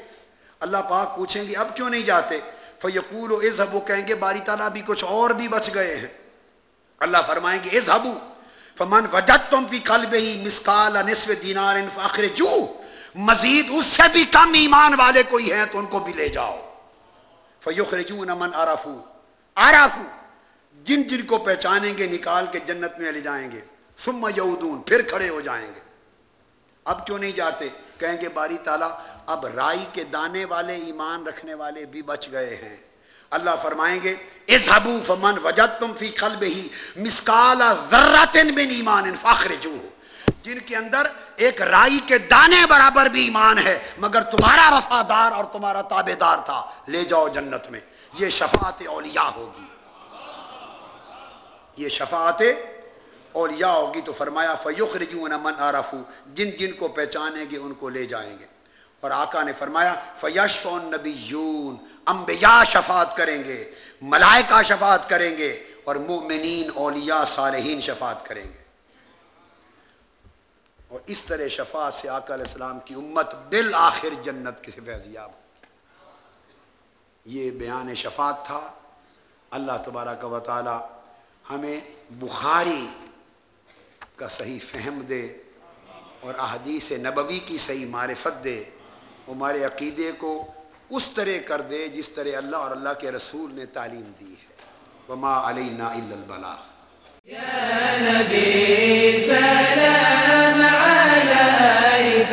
اللہ پاک پوچھیں گے، اب کیوں نہیں جاتے؟ فیقول و از وہ کہیں گے، باری تعالیٰ بھی کچھ اور بھی بچ گئے ہیں۔ اللہ فرمائیں گے از فمن وجد تم فی قلب ہی مسکال نصف دینار فاخر جو مزید اس سے بھی کم ایمان والے کوئی ہیں تو ان کو بھی لے جاؤ۔ فیوخ رجون امن آرافو جن جن کو پہچانیں گے نکال کے جنت میں لے جائیں گے، ثم یودون پھر کھڑے ہو جائیں گے۔ اب کیوں نہیں جاتے؟ کہیں گے، باری تعالیٰ، اب رائی کے دانے والے، ایمان رکھنے والے بھی بچ گئے ہیں۔ اللہ فرمائیں گے، اذهبوا فمن وجدتم فی قلبه مسقال ذرۃ من ایمان فاخرجوه۔ جن کے اندر ایک رائی کے دانے برابر بھی ایمان ہے، مگر تمہارا وفادار اور تمہارا تابع دار تھا۔ لے جاؤ جنت میں، یہ شفاعت اولیاء ہوگی۔ یہ شفاعت اولیاء ہوگی تو فرمایا فیخرجون من عرفو جن جن کو پہچانیں گے، ان کو لے جائیں گے۔ اور آقا نے فرمایا فیشفون نبیون انبیاء شفاعت کریں گے، ملائکہ شفاعت کریں گے، اور مومنین، اولیاء، صالحین شفاعت کریں گے۔ اور اس طرح شفاعت سے آقا علیہ السلام کی امت بالآخر جنت کے فیضیاب یہ بیان شفاعت تھا۔ اللہ تبارک و تعالی ہمیں بخاری کا صحیح فہم دے اور احادیث نبوی کی صحیح معرفت دے ہمارے عقیدے کو اس طرح کر دے جس طرح اللہ اور اللہ کے رسول نے تعلیم دی ہے۔ وما علینا الا البلاغ۔ يا نبي سلام عليك